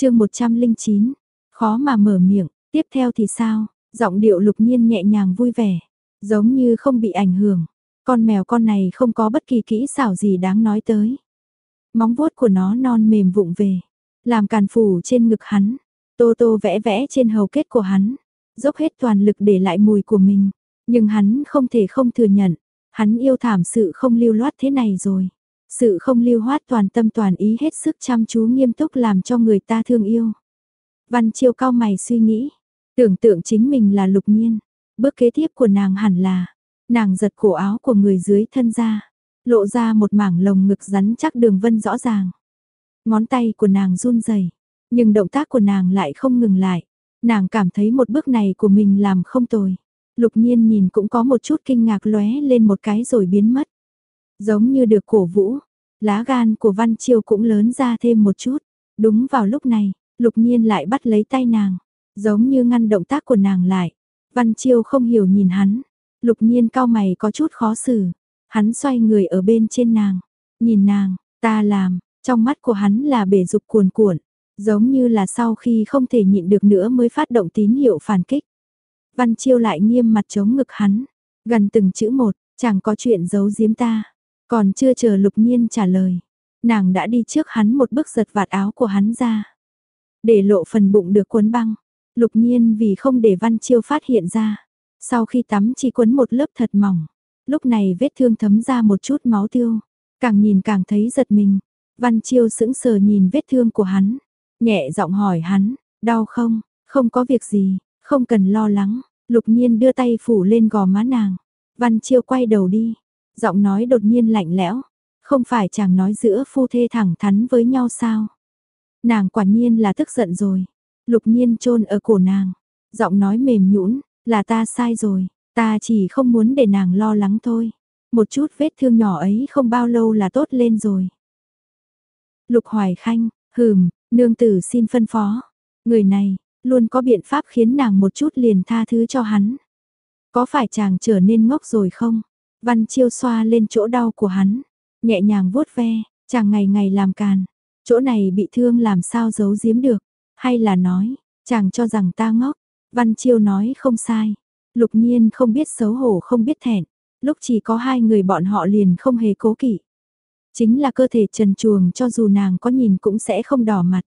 chương 109, khó mà mở miệng, tiếp theo thì sao? Giọng điệu lục nhiên nhẹ nhàng vui vẻ, giống như không bị ảnh hưởng. Con mèo con này không có bất kỳ kỹ xảo gì đáng nói tới. Móng vuốt của nó non mềm vụng về, làm càn phủ trên ngực hắn, tô tô vẽ vẽ trên hầu kết của hắn, dốc hết toàn lực để lại mùi của mình. Nhưng hắn không thể không thừa nhận, hắn yêu thảm sự không lưu loát thế này rồi. Sự không lưu hoát toàn tâm toàn ý hết sức chăm chú nghiêm túc làm cho người ta thương yêu. Văn Chiêu cao mày suy nghĩ, tưởng tượng chính mình là lục nhiên. Bước kế tiếp của nàng hẳn là, nàng giật cổ áo của người dưới thân ra, lộ ra một mảng lồng ngực rắn chắc đường vân rõ ràng. Ngón tay của nàng run rẩy, nhưng động tác của nàng lại không ngừng lại. Nàng cảm thấy một bước này của mình làm không tồi. Lục nhiên nhìn cũng có một chút kinh ngạc lóe lên một cái rồi biến mất. Giống như được cổ vũ, lá gan của Văn Chiêu cũng lớn ra thêm một chút. Đúng vào lúc này, lục nhiên lại bắt lấy tay nàng, giống như ngăn động tác của nàng lại. Văn Chiêu không hiểu nhìn hắn, lục nhiên cao mày có chút khó xử. Hắn xoay người ở bên trên nàng, nhìn nàng, ta làm, trong mắt của hắn là bể dục cuồn cuộn, giống như là sau khi không thể nhịn được nữa mới phát động tín hiệu phản kích. Văn Chiêu lại nghiêm mặt chống ngực hắn, gần từng chữ một, chẳng có chuyện giấu giếm ta. Còn chưa chờ lục nhiên trả lời, nàng đã đi trước hắn một bước giật vạt áo của hắn ra. Để lộ phần bụng được cuốn băng, lục nhiên vì không để Văn Chiêu phát hiện ra. Sau khi tắm chỉ cuốn một lớp thật mỏng, lúc này vết thương thấm ra một chút máu tiêu. Càng nhìn càng thấy giật mình, Văn Chiêu sững sờ nhìn vết thương của hắn, nhẹ giọng hỏi hắn, đau không, không có việc gì, không cần lo lắng, lục nhiên đưa tay phủ lên gò má nàng. Văn Chiêu quay đầu đi, giọng nói đột nhiên lạnh lẽo, không phải chàng nói giữa phu thê thẳng thắn với nhau sao? Nàng quả nhiên là tức giận rồi. Lục nhiên chôn ở cổ nàng, giọng nói mềm nhũn, là ta sai rồi, ta chỉ không muốn để nàng lo lắng thôi. Một chút vết thương nhỏ ấy không bao lâu là tốt lên rồi. Lục Hoài Khanh, hừm, nương tử xin phân phó. Người này, luôn có biện pháp khiến nàng một chút liền tha thứ cho hắn. Có phải chàng trở nên ngốc rồi không? Văn Chiêu xoa lên chỗ đau của hắn, nhẹ nhàng vuốt ve, chàng ngày ngày làm càn, chỗ này bị thương làm sao giấu giếm được, hay là nói, chàng cho rằng ta ngốc, Văn Chiêu nói không sai, lục nhiên không biết xấu hổ không biết thẹn, lúc chỉ có hai người bọn họ liền không hề cố kỵ. Chính là cơ thể trần chuồng cho dù nàng có nhìn cũng sẽ không đỏ mặt.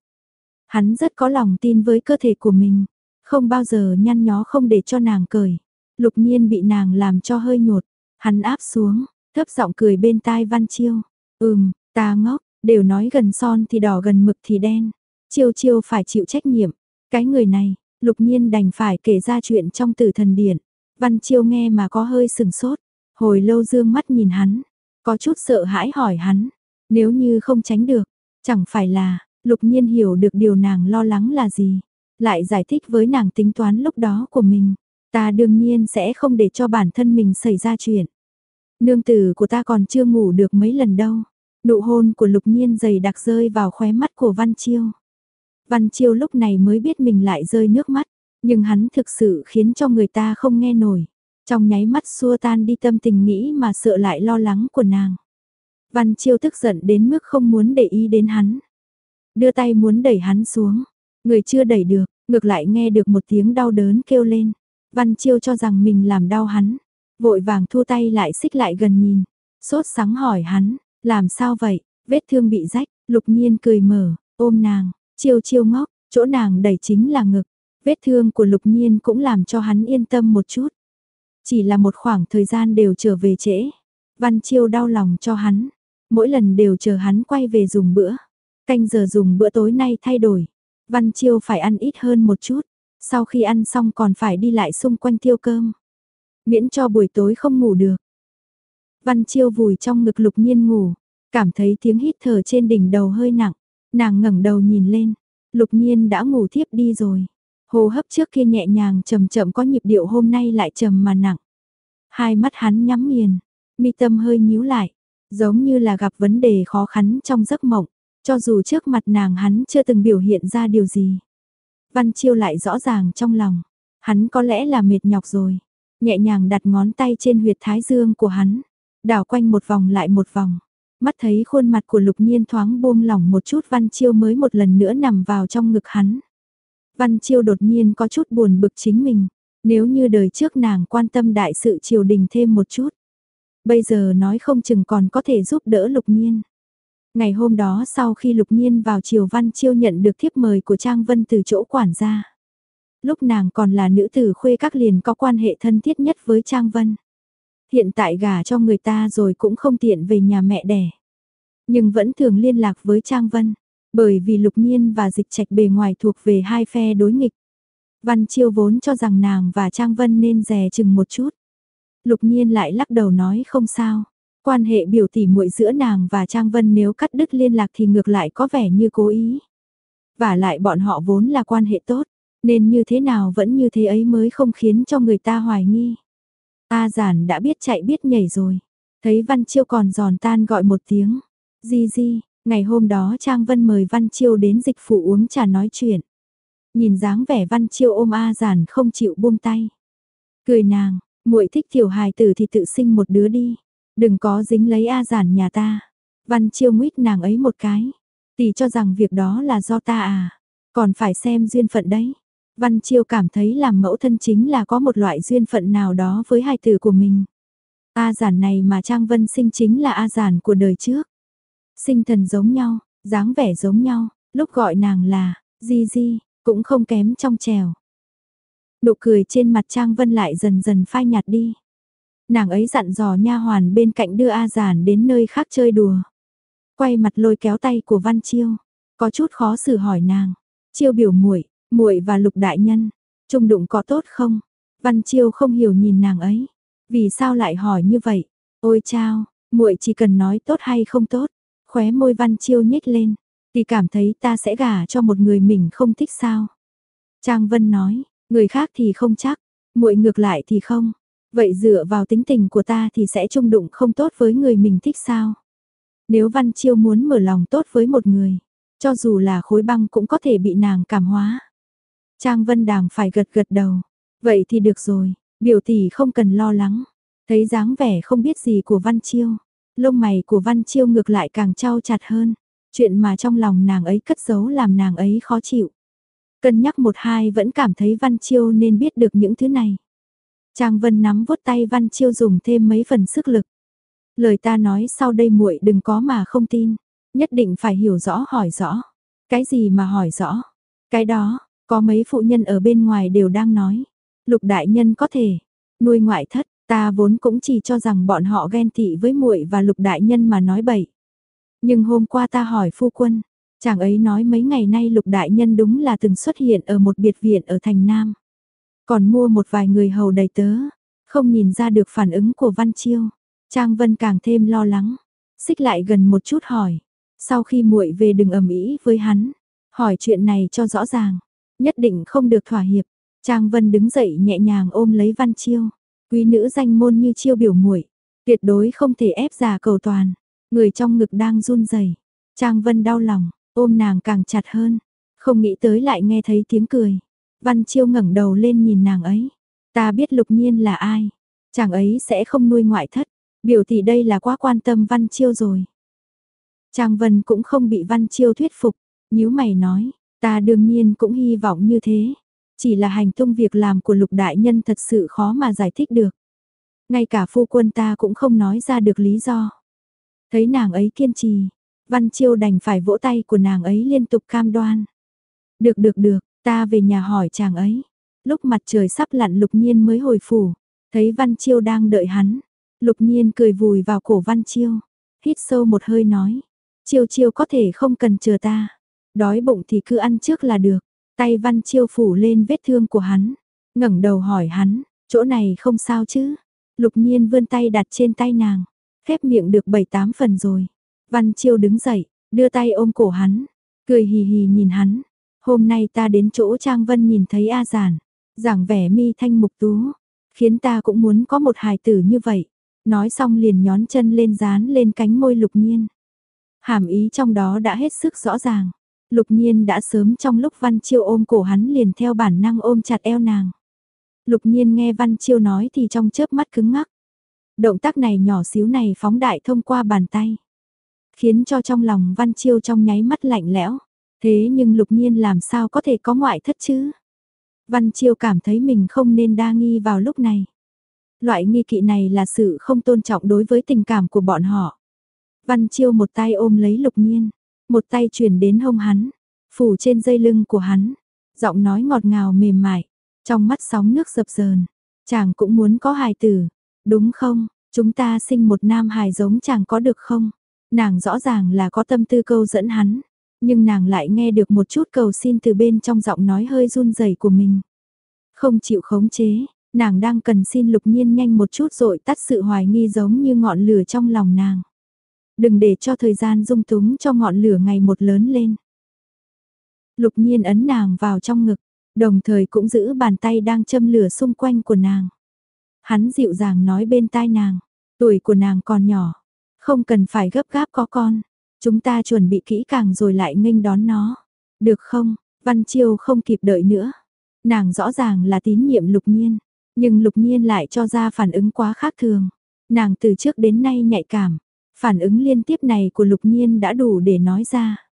Hắn rất có lòng tin với cơ thể của mình, không bao giờ nhăn nhó không để cho nàng cười. Lục nhiên bị nàng làm cho hơi nhột, Hắn áp xuống, thấp giọng cười bên tai Văn Chiêu. Ừm, ta ngốc, đều nói gần son thì đỏ gần mực thì đen. Chiêu chiêu phải chịu trách nhiệm. Cái người này, lục nhiên đành phải kể ra chuyện trong tử thần điện. Văn Chiêu nghe mà có hơi sừng sốt. Hồi lâu dương mắt nhìn hắn. Có chút sợ hãi hỏi hắn. Nếu như không tránh được, chẳng phải là, lục nhiên hiểu được điều nàng lo lắng là gì. Lại giải thích với nàng tính toán lúc đó của mình. Ta đương nhiên sẽ không để cho bản thân mình xảy ra chuyện. Nương tử của ta còn chưa ngủ được mấy lần đâu. Nụ hôn của lục nhiên dày đặc rơi vào khóe mắt của Văn Chiêu. Văn Chiêu lúc này mới biết mình lại rơi nước mắt, nhưng hắn thực sự khiến cho người ta không nghe nổi. Trong nháy mắt xua tan đi tâm tình nghĩ mà sợ lại lo lắng của nàng. Văn Chiêu tức giận đến mức không muốn để ý đến hắn. Đưa tay muốn đẩy hắn xuống, người chưa đẩy được, ngược lại nghe được một tiếng đau đớn kêu lên. Văn Chiêu cho rằng mình làm đau hắn, vội vàng thu tay lại xích lại gần nhìn, sốt sáng hỏi hắn, làm sao vậy, vết thương bị rách, lục nhiên cười mở, ôm nàng, chiêu chiêu ngốc, chỗ nàng đẩy chính là ngực, vết thương của lục nhiên cũng làm cho hắn yên tâm một chút. Chỉ là một khoảng thời gian đều trở về trễ, văn chiêu đau lòng cho hắn, mỗi lần đều chờ hắn quay về dùng bữa, canh giờ dùng bữa tối nay thay đổi, văn chiêu phải ăn ít hơn một chút, sau khi ăn xong còn phải đi lại xung quanh thiêu cơm. Miễn cho buổi tối không ngủ được. Văn Chiêu vùi trong ngực lục nhiên ngủ, cảm thấy tiếng hít thở trên đỉnh đầu hơi nặng. Nàng ngẩng đầu nhìn lên, lục nhiên đã ngủ thiếp đi rồi. Hô hấp trước kia nhẹ nhàng chậm chậm có nhịp điệu hôm nay lại trầm mà nặng. Hai mắt hắn nhắm nghiền, mi tâm hơi nhíu lại, giống như là gặp vấn đề khó khăn trong giấc mộng, cho dù trước mặt nàng hắn chưa từng biểu hiện ra điều gì. Văn Chiêu lại rõ ràng trong lòng, hắn có lẽ là mệt nhọc rồi, nhẹ nhàng đặt ngón tay trên huyệt thái dương của hắn, đảo quanh một vòng lại một vòng, Mắt thấy khuôn mặt của lục nhiên thoáng buông lỏng một chút Văn Chiêu mới một lần nữa nằm vào trong ngực hắn. Văn Chiêu đột nhiên có chút buồn bực chính mình. Nếu như đời trước nàng quan tâm đại sự triều đình thêm một chút. Bây giờ nói không chừng còn có thể giúp đỡ lục nhiên. Ngày hôm đó sau khi lục nhiên vào triều Văn Chiêu nhận được thiếp mời của Trang Vân từ chỗ quản gia. Lúc nàng còn là nữ tử khuê các liền có quan hệ thân thiết nhất với Trang Vân. Hiện tại gả cho người ta rồi cũng không tiện về nhà mẹ đẻ. Nhưng vẫn thường liên lạc với Trang Vân, bởi vì Lục Nhiên và Dịch Trạch bề ngoài thuộc về hai phe đối nghịch. Văn Chiêu vốn cho rằng nàng và Trang Vân nên dè chừng một chút. Lục Nhiên lại lắc đầu nói không sao. Quan hệ biểu tỷ muội giữa nàng và Trang Vân nếu cắt đứt liên lạc thì ngược lại có vẻ như cố ý. Và lại bọn họ vốn là quan hệ tốt, nên như thế nào vẫn như thế ấy mới không khiến cho người ta hoài nghi. A giản đã biết chạy biết nhảy rồi. Thấy Văn Chiêu còn giòn tan gọi một tiếng. Di di, ngày hôm đó Trang Vân mời Văn Chiêu đến dịch phụ uống trà nói chuyện. Nhìn dáng vẻ Văn Chiêu ôm A giản không chịu buông tay. Cười nàng, muội thích tiểu hài tử thì tự sinh một đứa đi. Đừng có dính lấy A giản nhà ta. Văn Chiêu nguyết nàng ấy một cái. Tỷ cho rằng việc đó là do ta à. Còn phải xem duyên phận đấy. Văn Chiêu cảm thấy làm mẫu thân chính là có một loại duyên phận nào đó với hai từ của mình. A giản này mà Trang Vân sinh chính là A giản của đời trước. Sinh thần giống nhau, dáng vẻ giống nhau, lúc gọi nàng là Di Di, cũng không kém trong trèo. Nụ cười trên mặt Trang Vân lại dần dần phai nhạt đi. Nàng ấy dặn dò nha hoàn bên cạnh đưa A giản đến nơi khác chơi đùa. Quay mặt lôi kéo tay của Văn Chiêu, có chút khó xử hỏi nàng. Chiêu biểu muội, muội và lục đại nhân, trung đụng có tốt không? Văn Chiêu không hiểu nhìn nàng ấy. Vì sao lại hỏi như vậy? Ôi chao, muội chỉ cần nói tốt hay không tốt. Khóe môi Văn Chiêu nhếch lên. Thì cảm thấy ta sẽ gả cho một người mình không thích sao? Trang Vân nói, người khác thì không chắc, muội ngược lại thì không. Vậy dựa vào tính tình của ta thì sẽ trung đụng không tốt với người mình thích sao? Nếu Văn Chiêu muốn mở lòng tốt với một người, cho dù là khối băng cũng có thể bị nàng cảm hóa. Trang Vân Đàm phải gật gật đầu. Vậy thì được rồi, biểu tỷ không cần lo lắng. Thấy dáng vẻ không biết gì của Văn Chiêu. Lông mày của Văn Chiêu ngược lại càng trao chặt hơn. Chuyện mà trong lòng nàng ấy cất giấu làm nàng ấy khó chịu. Cân nhắc một hai vẫn cảm thấy Văn Chiêu nên biết được những thứ này. Trang Vân nắm vuốt tay Văn Chiêu dùng thêm mấy phần sức lực. Lời ta nói sau đây muội đừng có mà không tin. Nhất định phải hiểu rõ hỏi rõ. Cái gì mà hỏi rõ? Cái đó, có mấy phụ nhân ở bên ngoài đều đang nói, lục đại nhân có thể nuôi ngoại thất, ta vốn cũng chỉ cho rằng bọn họ ghen tị với muội và lục đại nhân mà nói bậy. Nhưng hôm qua ta hỏi phu quân, chàng ấy nói mấy ngày nay lục đại nhân đúng là từng xuất hiện ở một biệt viện ở thành Nam. Còn mua một vài người hầu đầy tớ, không nhìn ra được phản ứng của Văn Chiêu. Trang Vân càng thêm lo lắng, xích lại gần một chút hỏi, sau khi muội về đừng ầm ĩ với hắn, hỏi chuyện này cho rõ ràng. Nhất định không được thỏa hiệp. Trang Vân đứng dậy nhẹ nhàng ôm lấy Văn Chiêu. Quý nữ danh môn như chiêu biểu muội tuyệt đối không thể ép giả cầu toàn. Người trong ngực đang run rẩy. Trang Vân đau lòng, ôm nàng càng chặt hơn. Không nghĩ tới lại nghe thấy tiếng cười. Văn Chiêu ngẩng đầu lên nhìn nàng ấy. Ta biết lục nhiên là ai. Chàng ấy sẽ không nuôi ngoại thất. Biểu thị đây là quá quan tâm Văn Chiêu rồi. Trang Vân cũng không bị Văn Chiêu thuyết phục. nhíu mày nói, Ta đương nhiên cũng hy vọng như thế. Chỉ là hành tung việc làm của lục đại nhân thật sự khó mà giải thích được. Ngay cả phu quân ta cũng không nói ra được lý do. Thấy nàng ấy kiên trì, Văn Chiêu đành phải vỗ tay của nàng ấy liên tục cam đoan. Được được được, ta về nhà hỏi chàng ấy. Lúc mặt trời sắp lặn lục nhiên mới hồi phủ, thấy Văn Chiêu đang đợi hắn. Lục nhiên cười vùi vào cổ Văn Chiêu, hít sâu một hơi nói. Chiêu chiêu có thể không cần chờ ta. Đói bụng thì cứ ăn trước là được. Tay Văn Chiêu phủ lên vết thương của hắn. ngẩng đầu hỏi hắn, chỗ này không sao chứ? Lục nhiên vươn tay đặt trên tay nàng. Khép miệng được bảy tám phần rồi. Văn Chiêu đứng dậy, đưa tay ôm cổ hắn. Cười hì hì nhìn hắn. Hôm nay ta đến chỗ Trang Vân nhìn thấy A Giản. giảng vẻ mi thanh mục tú. Khiến ta cũng muốn có một hài tử như vậy. Nói xong liền nhón chân lên dán lên cánh môi lục nhiên. Hàm ý trong đó đã hết sức rõ ràng. Lục nhiên đã sớm trong lúc Văn Chiêu ôm cổ hắn liền theo bản năng ôm chặt eo nàng. Lục nhiên nghe Văn Chiêu nói thì trong chớp mắt cứng ngắc. Động tác này nhỏ xíu này phóng đại thông qua bàn tay. khiến cho trong lòng Văn Chiêu trong nháy mắt lạnh lẽo. Thế nhưng lục nhiên làm sao có thể có ngoại thất chứ? Văn Chiêu cảm thấy mình không nên đa nghi vào lúc này. Loại nghi kỵ này là sự không tôn trọng đối với tình cảm của bọn họ. Văn Chiêu một tay ôm lấy lục nhiên, một tay chuyển đến hông hắn, phủ trên dây lưng của hắn, giọng nói ngọt ngào mềm mại, trong mắt sóng nước dập dờn. Chàng cũng muốn có hài tử, đúng không? Chúng ta sinh một nam hài giống chàng có được không? Nàng rõ ràng là có tâm tư câu dẫn hắn, nhưng nàng lại nghe được một chút cầu xin từ bên trong giọng nói hơi run rẩy của mình. Không chịu khống chế, nàng đang cần xin lục nhiên nhanh một chút rồi tắt sự hoài nghi giống như ngọn lửa trong lòng nàng. Đừng để cho thời gian dung túng cho ngọn lửa ngày một lớn lên. Lục nhiên ấn nàng vào trong ngực, đồng thời cũng giữ bàn tay đang châm lửa xung quanh của nàng. Hắn dịu dàng nói bên tai nàng, tuổi của nàng còn nhỏ, không cần phải gấp gáp có con, chúng ta chuẩn bị kỹ càng rồi lại nghênh đón nó. Được không? Văn Chiêu không kịp đợi nữa. Nàng rõ ràng là tín nhiệm lục nhiên, nhưng lục nhiên lại cho ra phản ứng quá khác thường. Nàng từ trước đến nay nhạy cảm, phản ứng liên tiếp này của lục nhiên đã đủ để nói ra.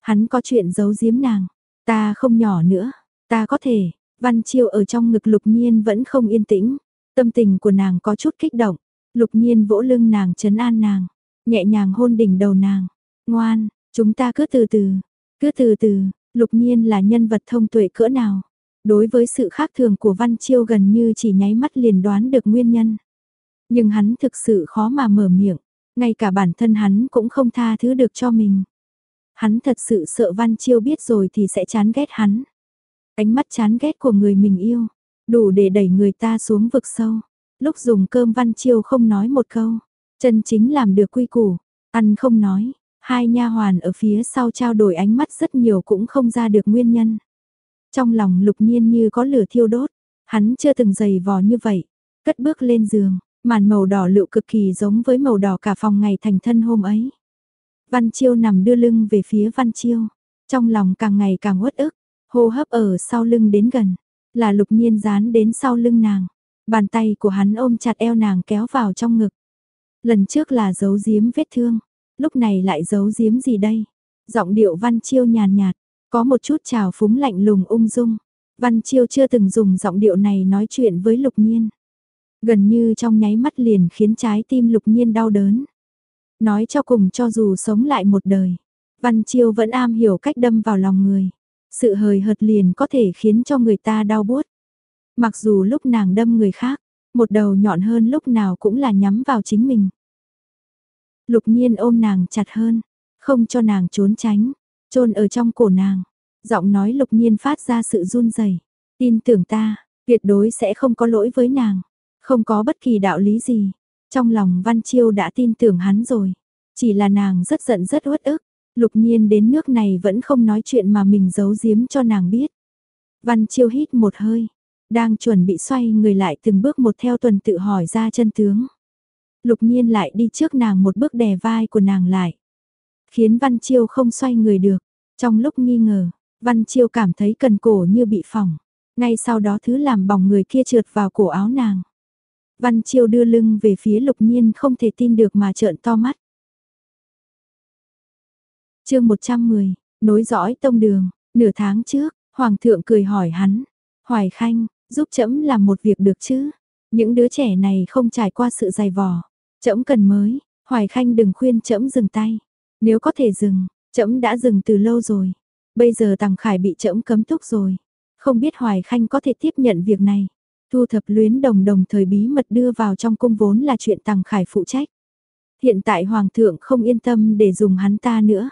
Hắn có chuyện giấu giếm nàng, ta không nhỏ nữa, ta có thể, văn chiêu ở trong ngực lục nhiên vẫn không yên tĩnh, tâm tình của nàng có chút kích động, lục nhiên vỗ lưng nàng chấn an nàng, nhẹ nhàng hôn đỉnh đầu nàng, ngoan, chúng ta cứ từ từ, cứ từ từ, lục nhiên là nhân vật thông tuệ cỡ nào, đối với sự khác thường của văn chiêu gần như chỉ nháy mắt liền đoán được nguyên nhân. Nhưng hắn thực sự khó mà mở miệng, ngay cả bản thân hắn cũng không tha thứ được cho mình. Hắn thật sự sợ Văn Chiêu biết rồi thì sẽ chán ghét hắn. Ánh mắt chán ghét của người mình yêu, đủ để đẩy người ta xuống vực sâu. Lúc dùng cơm Văn Chiêu không nói một câu, chân chính làm được quy củ, ăn không nói, hai nha hoàn ở phía sau trao đổi ánh mắt rất nhiều cũng không ra được nguyên nhân. Trong lòng lục nhiên như có lửa thiêu đốt, hắn chưa từng giày vò như vậy, cất bước lên giường, màn màu đỏ lựu cực kỳ giống với màu đỏ cả phòng ngày thành thân hôm ấy. Văn Chiêu nằm đưa lưng về phía Văn Chiêu, trong lòng càng ngày càng uất ức, hô hấp ở sau lưng đến gần, là lục nhiên dán đến sau lưng nàng, bàn tay của hắn ôm chặt eo nàng kéo vào trong ngực. Lần trước là giấu giếm vết thương, lúc này lại giấu giếm gì đây? Giọng điệu Văn Chiêu nhàn nhạt, có một chút trào phúng lạnh lùng ung dung. Văn Chiêu chưa từng dùng giọng điệu này nói chuyện với Lục Nhiên. Gần như trong nháy mắt liền khiến trái tim Lục Nhiên đau đớn. Nói cho cùng cho dù sống lại một đời, Văn Chiêu vẫn am hiểu cách đâm vào lòng người. Sự hời hợt liền có thể khiến cho người ta đau buốt. Mặc dù lúc nàng đâm người khác, một đầu nhọn hơn lúc nào cũng là nhắm vào chính mình. Lục nhiên ôm nàng chặt hơn, không cho nàng trốn tránh, chôn ở trong cổ nàng. Giọng nói lục nhiên phát ra sự run rẩy. Tin tưởng ta, tuyệt đối sẽ không có lỗi với nàng. Không có bất kỳ đạo lý gì. Trong lòng Văn Chiêu đã tin tưởng hắn rồi. Chỉ là nàng rất giận rất uất ức. Lục nhiên đến nước này vẫn không nói chuyện mà mình giấu giếm cho nàng biết. Văn Chiêu hít một hơi. Đang chuẩn bị xoay người lại từng bước một theo tuần tự hỏi ra chân tướng. Lục nhiên lại đi trước nàng một bước đè vai của nàng lại. Khiến Văn Chiêu không xoay người được. Trong lúc nghi ngờ, Văn Chiêu cảm thấy cần cổ như bị phỏng. Ngay sau đó thứ làm bỏng người kia trượt vào cổ áo nàng. Văn Chiêu đưa lưng về phía lục nhiên không thể tin được mà trợn to mắt. chương 110, nối dõi tông đường, nửa tháng trước, Hoàng thượng cười hỏi hắn, Hoài Khanh, giúp chấm làm một việc được chứ? Những đứa trẻ này không trải qua sự dày vò, chấm cần mới, Hoài Khanh đừng khuyên chấm dừng tay. Nếu có thể dừng, chấm đã dừng từ lâu rồi. Bây giờ Tằng Khải bị chấm cấm túc rồi. Không biết Hoài Khanh có thể tiếp nhận việc này. Thu thập luyến đồng đồng thời bí mật đưa vào trong cung vốn là chuyện Tằng Khải phụ trách. Hiện tại Hoàng thượng không yên tâm để dùng hắn ta nữa.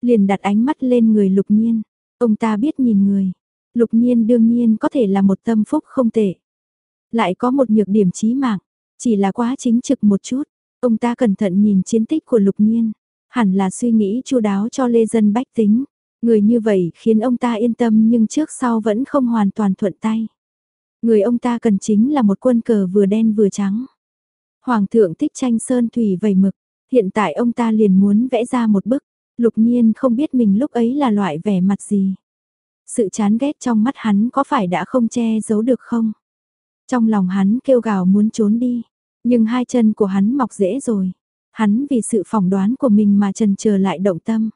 Liền đặt ánh mắt lên người lục nhiên. Ông ta biết nhìn người. Lục nhiên đương nhiên có thể là một tâm phúc không tệ. Lại có một nhược điểm chí mạng. Chỉ là quá chính trực một chút. Ông ta cẩn thận nhìn chiến tích của lục nhiên. Hẳn là suy nghĩ chu đáo cho lê dân bách tính. Người như vậy khiến ông ta yên tâm nhưng trước sau vẫn không hoàn toàn thuận tay. Người ông ta cần chính là một quân cờ vừa đen vừa trắng. Hoàng thượng thích tranh sơn thủy vầy mực, hiện tại ông ta liền muốn vẽ ra một bức, lục nhiên không biết mình lúc ấy là loại vẻ mặt gì. Sự chán ghét trong mắt hắn có phải đã không che giấu được không? Trong lòng hắn kêu gào muốn trốn đi, nhưng hai chân của hắn mọc dễ rồi. Hắn vì sự phỏng đoán của mình mà trần chờ lại động tâm.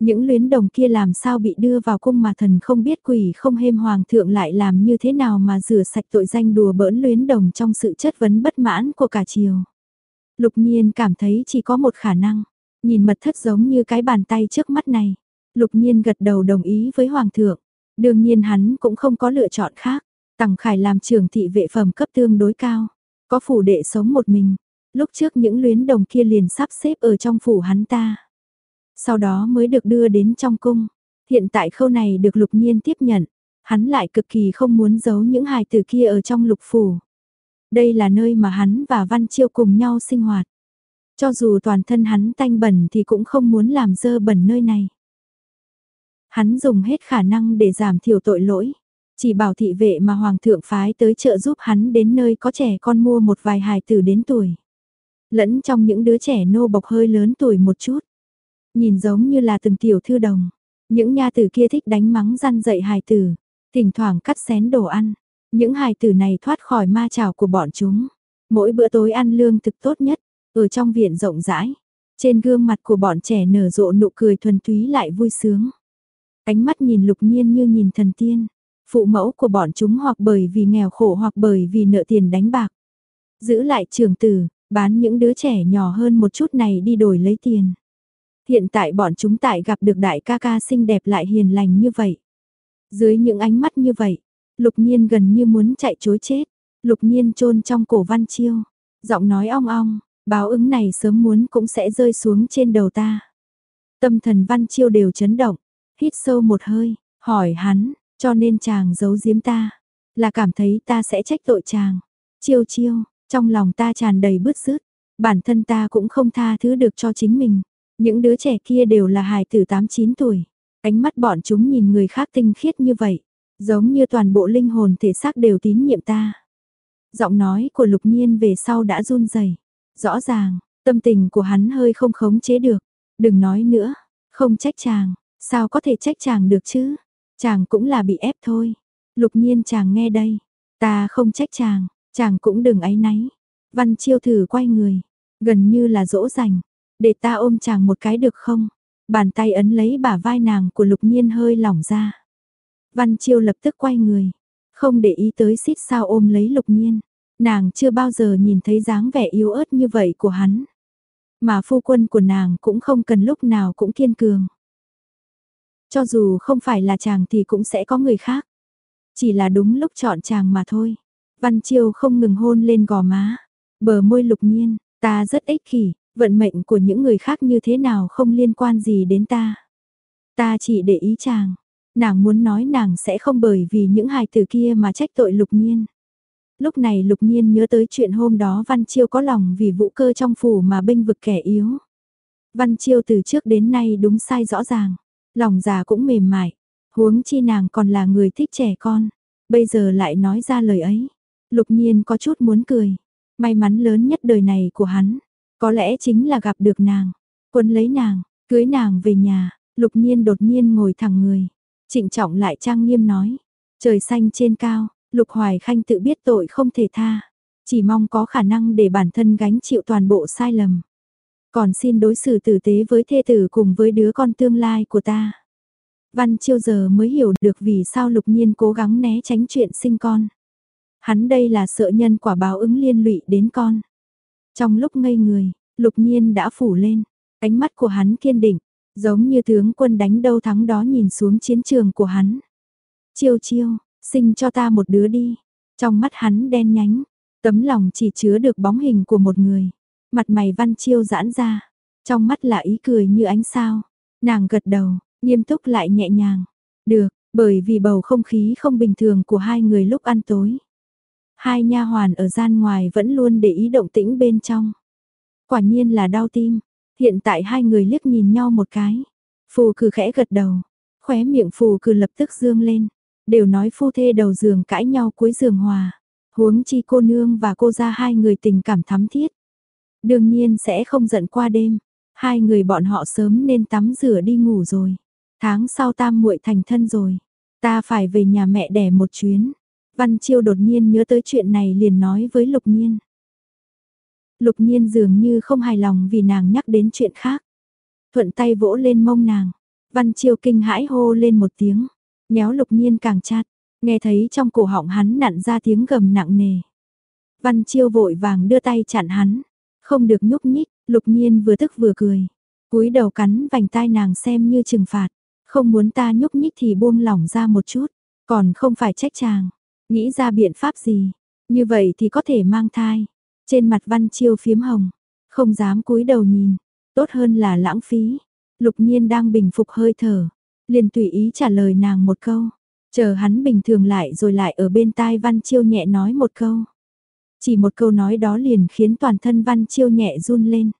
Những luyến đồng kia làm sao bị đưa vào cung mà thần không biết quỷ không hêm hoàng thượng lại làm như thế nào mà rửa sạch tội danh đùa bỡn luyến đồng trong sự chất vấn bất mãn của cả triều. Lục nhiên cảm thấy chỉ có một khả năng, nhìn mật thất giống như cái bàn tay trước mắt này. Lục nhiên gật đầu đồng ý với hoàng thượng, đương nhiên hắn cũng không có lựa chọn khác. Tằng Khải làm trưởng thị vệ phẩm cấp tương đối cao, có phủ đệ sống một mình, lúc trước những luyến đồng kia liền sắp xếp ở trong phủ hắn ta sau đó mới được đưa đến trong cung. Hiện tại khâu này được lục nhiên tiếp nhận, hắn lại cực kỳ không muốn giấu những hài tử kia ở trong lục phủ. Đây là nơi mà hắn và Văn Chiêu cùng nhau sinh hoạt. Cho dù toàn thân hắn tanh bẩn thì cũng không muốn làm dơ bẩn nơi này. Hắn dùng hết khả năng để giảm thiểu tội lỗi. Chỉ bảo thị vệ mà hoàng thượng phái tới chợ giúp hắn đến nơi có trẻ con mua một vài hài tử đến tuổi. Lẫn trong những đứa trẻ nô bộc hơi lớn tuổi một chút nhìn giống như là từng tiểu thư đồng. Những nha tử kia thích đánh mắng răn dậy hài tử, thỉnh thoảng cắt xén đồ ăn. Những hài tử này thoát khỏi ma trào của bọn chúng. Mỗi bữa tối ăn lương thực tốt nhất, ở trong viện rộng rãi. Trên gương mặt của bọn trẻ nở rộ nụ cười thuần túy lại vui sướng. Ánh mắt nhìn lục nhiên như nhìn thần tiên. Phụ mẫu của bọn chúng hoặc bởi vì nghèo khổ hoặc bởi vì nợ tiền đánh bạc. Giữ lại trường tử, bán những đứa trẻ nhỏ hơn một chút này đi đổi lấy tiền. Hiện tại bọn chúng tại gặp được đại ca ca xinh đẹp lại hiền lành như vậy. Dưới những ánh mắt như vậy, lục nhiên gần như muốn chạy chối chết. Lục nhiên chôn trong cổ văn chiêu. Giọng nói ong ong, báo ứng này sớm muốn cũng sẽ rơi xuống trên đầu ta. Tâm thần văn chiêu đều chấn động, hít sâu một hơi, hỏi hắn, cho nên chàng giấu giếm ta, là cảm thấy ta sẽ trách tội chàng. Chiêu chiêu, trong lòng ta tràn đầy bứt rứt, bản thân ta cũng không tha thứ được cho chính mình. Những đứa trẻ kia đều là hài tử 8-9 tuổi. Ánh mắt bọn chúng nhìn người khác tinh khiết như vậy. Giống như toàn bộ linh hồn thể xác đều tín nhiệm ta. Giọng nói của lục nhiên về sau đã run rẩy Rõ ràng, tâm tình của hắn hơi không khống chế được. Đừng nói nữa, không trách chàng, sao có thể trách chàng được chứ? Chàng cũng là bị ép thôi. Lục nhiên chàng nghe đây, ta không trách chàng, chàng cũng đừng áy náy. Văn chiêu thử quay người, gần như là dỗ dành, để ta ôm chàng một cái được không? Bàn tay ấn lấy bả vai nàng của lục nhiên hơi lỏng ra. Văn Chiêu lập tức quay người, không để ý tới xít sao ôm lấy lục nhiên. Nàng chưa bao giờ nhìn thấy dáng vẻ yếu ớt như vậy của hắn. Mà phu quân của nàng cũng không cần lúc nào cũng kiên cường. Cho dù không phải là chàng thì cũng sẽ có người khác. Chỉ là đúng lúc chọn chàng mà thôi. Văn Chiêu không ngừng hôn lên gò má. Bờ môi lục nhiên, ta rất ích kỷ, Vận mệnh của những người khác như thế nào không liên quan gì đến ta. Ta chỉ để ý chàng. Nàng muốn nói nàng sẽ không bởi vì những hài từ kia mà trách tội lục nhiên. Lúc này lục nhiên nhớ tới chuyện hôm đó Văn Chiêu có lòng vì vũ cơ trong phủ mà bênh vực kẻ yếu. Văn Chiêu từ trước đến nay đúng sai rõ ràng. Lòng già cũng mềm mại. Huống chi nàng còn là người thích trẻ con. Bây giờ lại nói ra lời ấy. Lục nhiên có chút muốn cười. May mắn lớn nhất đời này của hắn. Có lẽ chính là gặp được nàng, quân lấy nàng, cưới nàng về nhà, lục nhiên đột nhiên ngồi thẳng người. Trịnh trọng lại trang nghiêm nói, trời xanh trên cao, lục hoài khanh tự biết tội không thể tha. Chỉ mong có khả năng để bản thân gánh chịu toàn bộ sai lầm. Còn xin đối xử tử tế với thê tử cùng với đứa con tương lai của ta. Văn chiêu giờ mới hiểu được vì sao lục nhiên cố gắng né tránh chuyện sinh con. Hắn đây là sợ nhân quả báo ứng liên lụy đến con. Trong lúc ngây người, lục nhiên đã phủ lên, ánh mắt của hắn kiên định, giống như tướng quân đánh đâu thắng đó nhìn xuống chiến trường của hắn. Chiêu chiêu, sinh cho ta một đứa đi. Trong mắt hắn đen nhánh, tấm lòng chỉ chứa được bóng hình của một người. Mặt mày văn chiêu giãn ra, trong mắt là ý cười như ánh sao. Nàng gật đầu, nghiêm túc lại nhẹ nhàng. Được, bởi vì bầu không khí không bình thường của hai người lúc ăn tối. Hai nha hoàn ở gian ngoài vẫn luôn để ý động tĩnh bên trong. Quả nhiên là đau tim. Hiện tại hai người liếc nhìn nhau một cái. Phù cử khẽ gật đầu. Khóe miệng phù cử lập tức dương lên. Đều nói phu thê đầu giường cãi nhau cuối giường hòa. Huống chi cô nương và cô ra hai người tình cảm thắm thiết. Đương nhiên sẽ không giận qua đêm. Hai người bọn họ sớm nên tắm rửa đi ngủ rồi. Tháng sau tam muội thành thân rồi. Ta phải về nhà mẹ đẻ một chuyến. Văn Chiêu đột nhiên nhớ tới chuyện này liền nói với Lục Nhiên. Lục nhiên dường như không hài lòng vì nàng nhắc đến chuyện khác. Thuận tay vỗ lên mông nàng. Văn Chiêu kinh hãi hô lên một tiếng. Nhéo lục nhiên càng chát. Nghe thấy trong cổ họng hắn nặn ra tiếng gầm nặng nề. Văn Chiêu vội vàng đưa tay chặn hắn. Không được nhúc nhích, lục nhiên vừa tức vừa cười. cúi đầu cắn vành tai nàng xem như trừng phạt. Không muốn ta nhúc nhích thì buông lỏng ra một chút. Còn không phải trách chàng. Nghĩ ra biện pháp gì. Như vậy thì có thể mang thai. Trên mặt Văn Chiêu phiếm hồng. Không dám cúi đầu nhìn. Tốt hơn là lãng phí. Lục nhiên đang bình phục hơi thở. Liền tùy ý trả lời nàng một câu. Chờ hắn bình thường lại rồi lại ở bên tai Văn Chiêu nhẹ nói một câu. Chỉ một câu nói đó liền khiến toàn thân Văn Chiêu nhẹ run lên.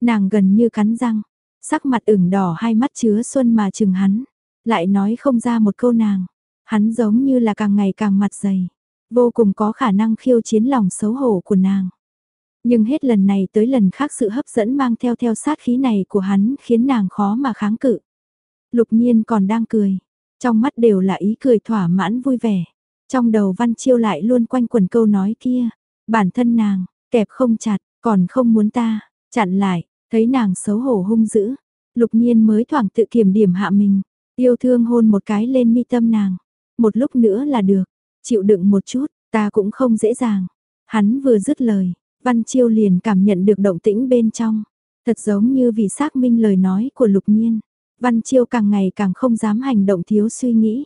Nàng gần như cắn răng, sắc mặt ửng đỏ hai mắt chứa xuân mà chừng hắn, lại nói không ra một câu nàng. Hắn giống như là càng ngày càng mặt dày, vô cùng có khả năng khiêu chiến lòng xấu hổ của nàng. Nhưng hết lần này tới lần khác sự hấp dẫn mang theo theo sát khí này của hắn khiến nàng khó mà kháng cự. Lục nhiên còn đang cười, trong mắt đều là ý cười thỏa mãn vui vẻ. Trong đầu văn chiêu lại luôn quanh quần câu nói kia, bản thân nàng, kẹp không chặt, còn không muốn ta, chặn lại, thấy nàng xấu hổ hung dữ. Lục nhiên mới thoảng tự kiểm điểm hạ mình, yêu thương hôn một cái lên mi tâm nàng. Một lúc nữa là được, chịu đựng một chút, ta cũng không dễ dàng. Hắn vừa dứt lời, Văn Chiêu liền cảm nhận được động tĩnh bên trong. Thật giống như vì xác minh lời nói của lục nhiên. Văn Chiêu càng ngày càng không dám hành động thiếu suy nghĩ.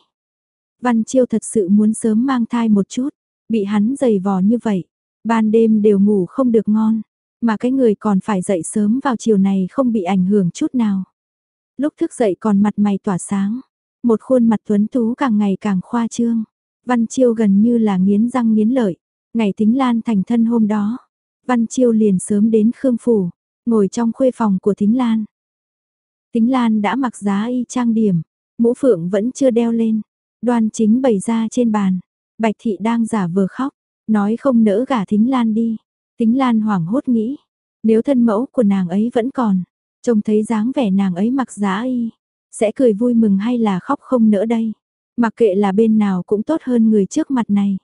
Văn Chiêu thật sự muốn sớm mang thai một chút, bị hắn giày vò như vậy. Ban đêm đều ngủ không được ngon, mà cái người còn phải dậy sớm vào chiều này không bị ảnh hưởng chút nào. Lúc thức dậy còn mặt mày tỏa sáng, một khuôn mặt tuấn tú càng ngày càng khoa trương. Văn Chiêu gần như là nghiến răng nghiến lợi. Ngày tính Lan thành thân hôm đó, Văn Chiêu liền sớm đến Khương Phủ, ngồi trong khuê phòng của Thính Lan. Thính Lan đã mặc giá y trang điểm, mũ phượng vẫn chưa đeo lên, đoan chính bày ra trên bàn. Bạch Thị đang giả vờ khóc, nói không nỡ gả Thính Lan đi. Thính Lan hoảng hốt nghĩ, nếu thân mẫu của nàng ấy vẫn còn, trông thấy dáng vẻ nàng ấy mặc giá y, sẽ cười vui mừng hay là khóc không nỡ đây. Mặc kệ là bên nào cũng tốt hơn người trước mặt này.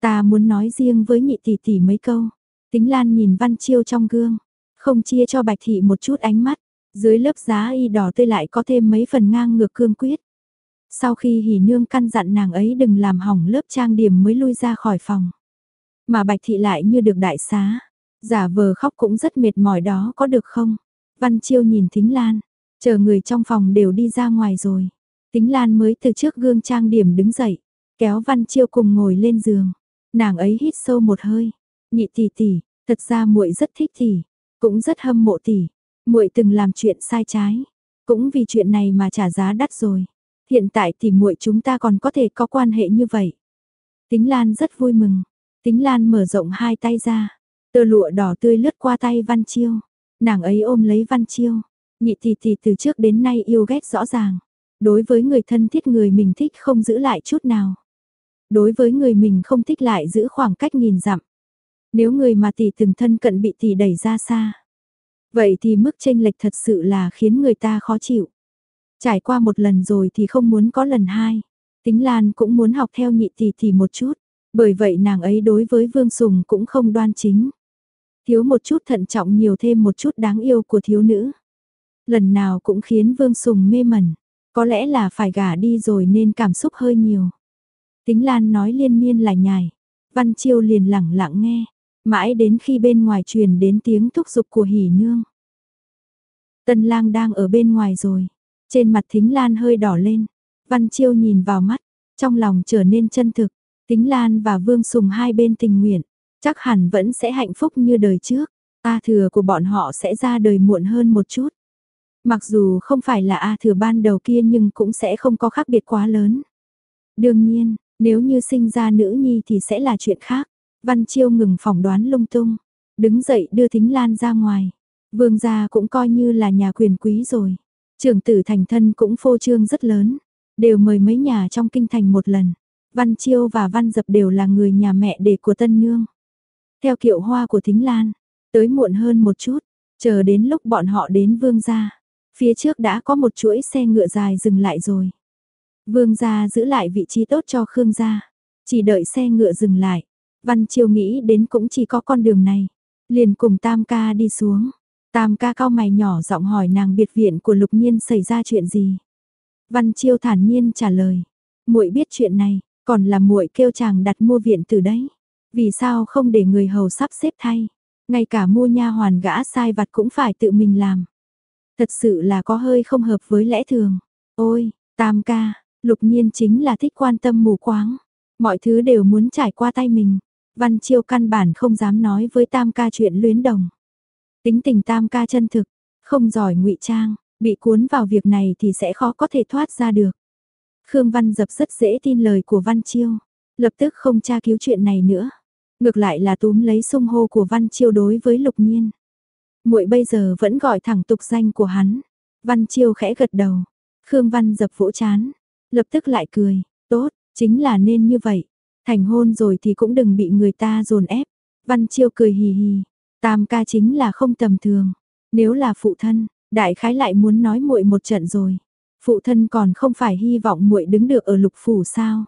Ta muốn nói riêng với nhị tỷ tỷ mấy câu. Tính Lan nhìn Văn Chiêu trong gương, không chia cho Bạch Thị một chút ánh mắt, dưới lớp giá y đỏ tươi lại có thêm mấy phần ngang ngược cương quyết. Sau khi hỉ nương căn dặn nàng ấy đừng làm hỏng lớp trang điểm mới lui ra khỏi phòng. Mà Bạch Thị lại như được đại xá, giả vờ khóc cũng rất mệt mỏi đó có được không? Văn Chiêu nhìn Thính Lan, chờ người trong phòng đều đi ra ngoài rồi. Tính Lan mới từ trước gương trang điểm đứng dậy, kéo Văn Chiêu cùng ngồi lên giường. Nàng ấy hít sâu một hơi, nhị tỷ tỷ, thật ra muội rất thích tỷ, cũng rất hâm mộ tỷ. Muội từng làm chuyện sai trái, cũng vì chuyện này mà trả giá đắt rồi. Hiện tại tỷ muội chúng ta còn có thể có quan hệ như vậy. Tính Lan rất vui mừng. Tính Lan mở rộng hai tay ra, tơ lụa đỏ tươi lướt qua tay Văn Chiêu. Nàng ấy ôm lấy Văn Chiêu, nhị tỷ tỷ từ trước đến nay yêu ghét rõ ràng. Đối với người thân thiết người mình thích không giữ lại chút nào. Đối với người mình không thích lại giữ khoảng cách nghìn dặm. Nếu người mà tỷ từng thân cận bị tỷ đẩy ra xa. Vậy thì mức tranh lệch thật sự là khiến người ta khó chịu. Trải qua một lần rồi thì không muốn có lần hai. Tính Lan cũng muốn học theo nhị tỷ tỷ một chút. Bởi vậy nàng ấy đối với Vương Sùng cũng không đoan chính. Thiếu một chút thận trọng nhiều thêm một chút đáng yêu của thiếu nữ. Lần nào cũng khiến Vương Sùng mê mẩn. Có lẽ là phải gả đi rồi nên cảm xúc hơi nhiều. Tính Lan nói liên miên là nhài. Văn Chiêu liền lẳng lặng nghe. Mãi đến khi bên ngoài truyền đến tiếng thúc giục của hỉ nương. Tân lang đang ở bên ngoài rồi. Trên mặt Thính Lan hơi đỏ lên. Văn Chiêu nhìn vào mắt. Trong lòng trở nên chân thực. Tính Lan và Vương Sùng hai bên tình nguyện. Chắc hẳn vẫn sẽ hạnh phúc như đời trước. A thừa của bọn họ sẽ ra đời muộn hơn một chút. Mặc dù không phải là A thừa ban đầu kia nhưng cũng sẽ không có khác biệt quá lớn. Đương nhiên, nếu như sinh ra nữ nhi thì sẽ là chuyện khác. Văn Chiêu ngừng phỏng đoán lung tung, đứng dậy đưa Thính Lan ra ngoài. Vương gia cũng coi như là nhà quyền quý rồi. Trưởng tử thành thân cũng phô trương rất lớn, đều mời mấy nhà trong kinh thành một lần. Văn Chiêu và Văn Dập đều là người nhà mẹ đẻ của Tân Nương. Theo kiệu hoa của Thính Lan, tới muộn hơn một chút, chờ đến lúc bọn họ đến Vương gia, phía trước đã có một chuỗi xe ngựa dài dừng lại rồi. Vương gia giữ lại vị trí tốt cho Khương gia, chỉ đợi xe ngựa dừng lại, Văn Chiêu nghĩ đến cũng chỉ có con đường này. liền cùng tam ca đi xuống. Tam ca cao mày nhỏ giọng hỏi nàng biệt viện của lục nhiên xảy ra chuyện gì. Văn Chiêu thản nhiên trả lời, muội biết chuyện này, còn là muội kêu chàng đặt mua viện từ đấy. Vì sao không để người hầu sắp xếp thay, ngay cả mua nha hoàn gã sai vặt cũng phải tự mình làm. Thật sự là có hơi không hợp với lẽ thường. Ôi, tam ca, lục nhiên chính là thích quan tâm mù quáng. Mọi thứ đều muốn trải qua tay mình. Văn Chiêu căn bản không dám nói với tam ca chuyện luyến đồng. Tính tình tam ca chân thực, không giỏi ngụy trang, bị cuốn vào việc này thì sẽ khó có thể thoát ra được. Khương Văn Dập rất dễ tin lời của Văn Chiêu, lập tức không tra cứu chuyện này nữa. Ngược lại là túm lấy sung hô của Văn Chiêu đối với Lục Nhiên. Muội bây giờ vẫn gọi thẳng tục danh của hắn. Văn Chiêu khẽ gật đầu. Khương Văn Dập vỗ chán, lập tức lại cười, tốt, chính là nên như vậy. Thành hôn rồi thì cũng đừng bị người ta dồn ép. Văn Chiêu cười hì hì, tam ca chính là không tầm thường. Nếu là phụ thân, đại khái lại muốn nói muội một trận rồi. Phụ thân còn không phải hy vọng muội đứng được ở lục phủ sao?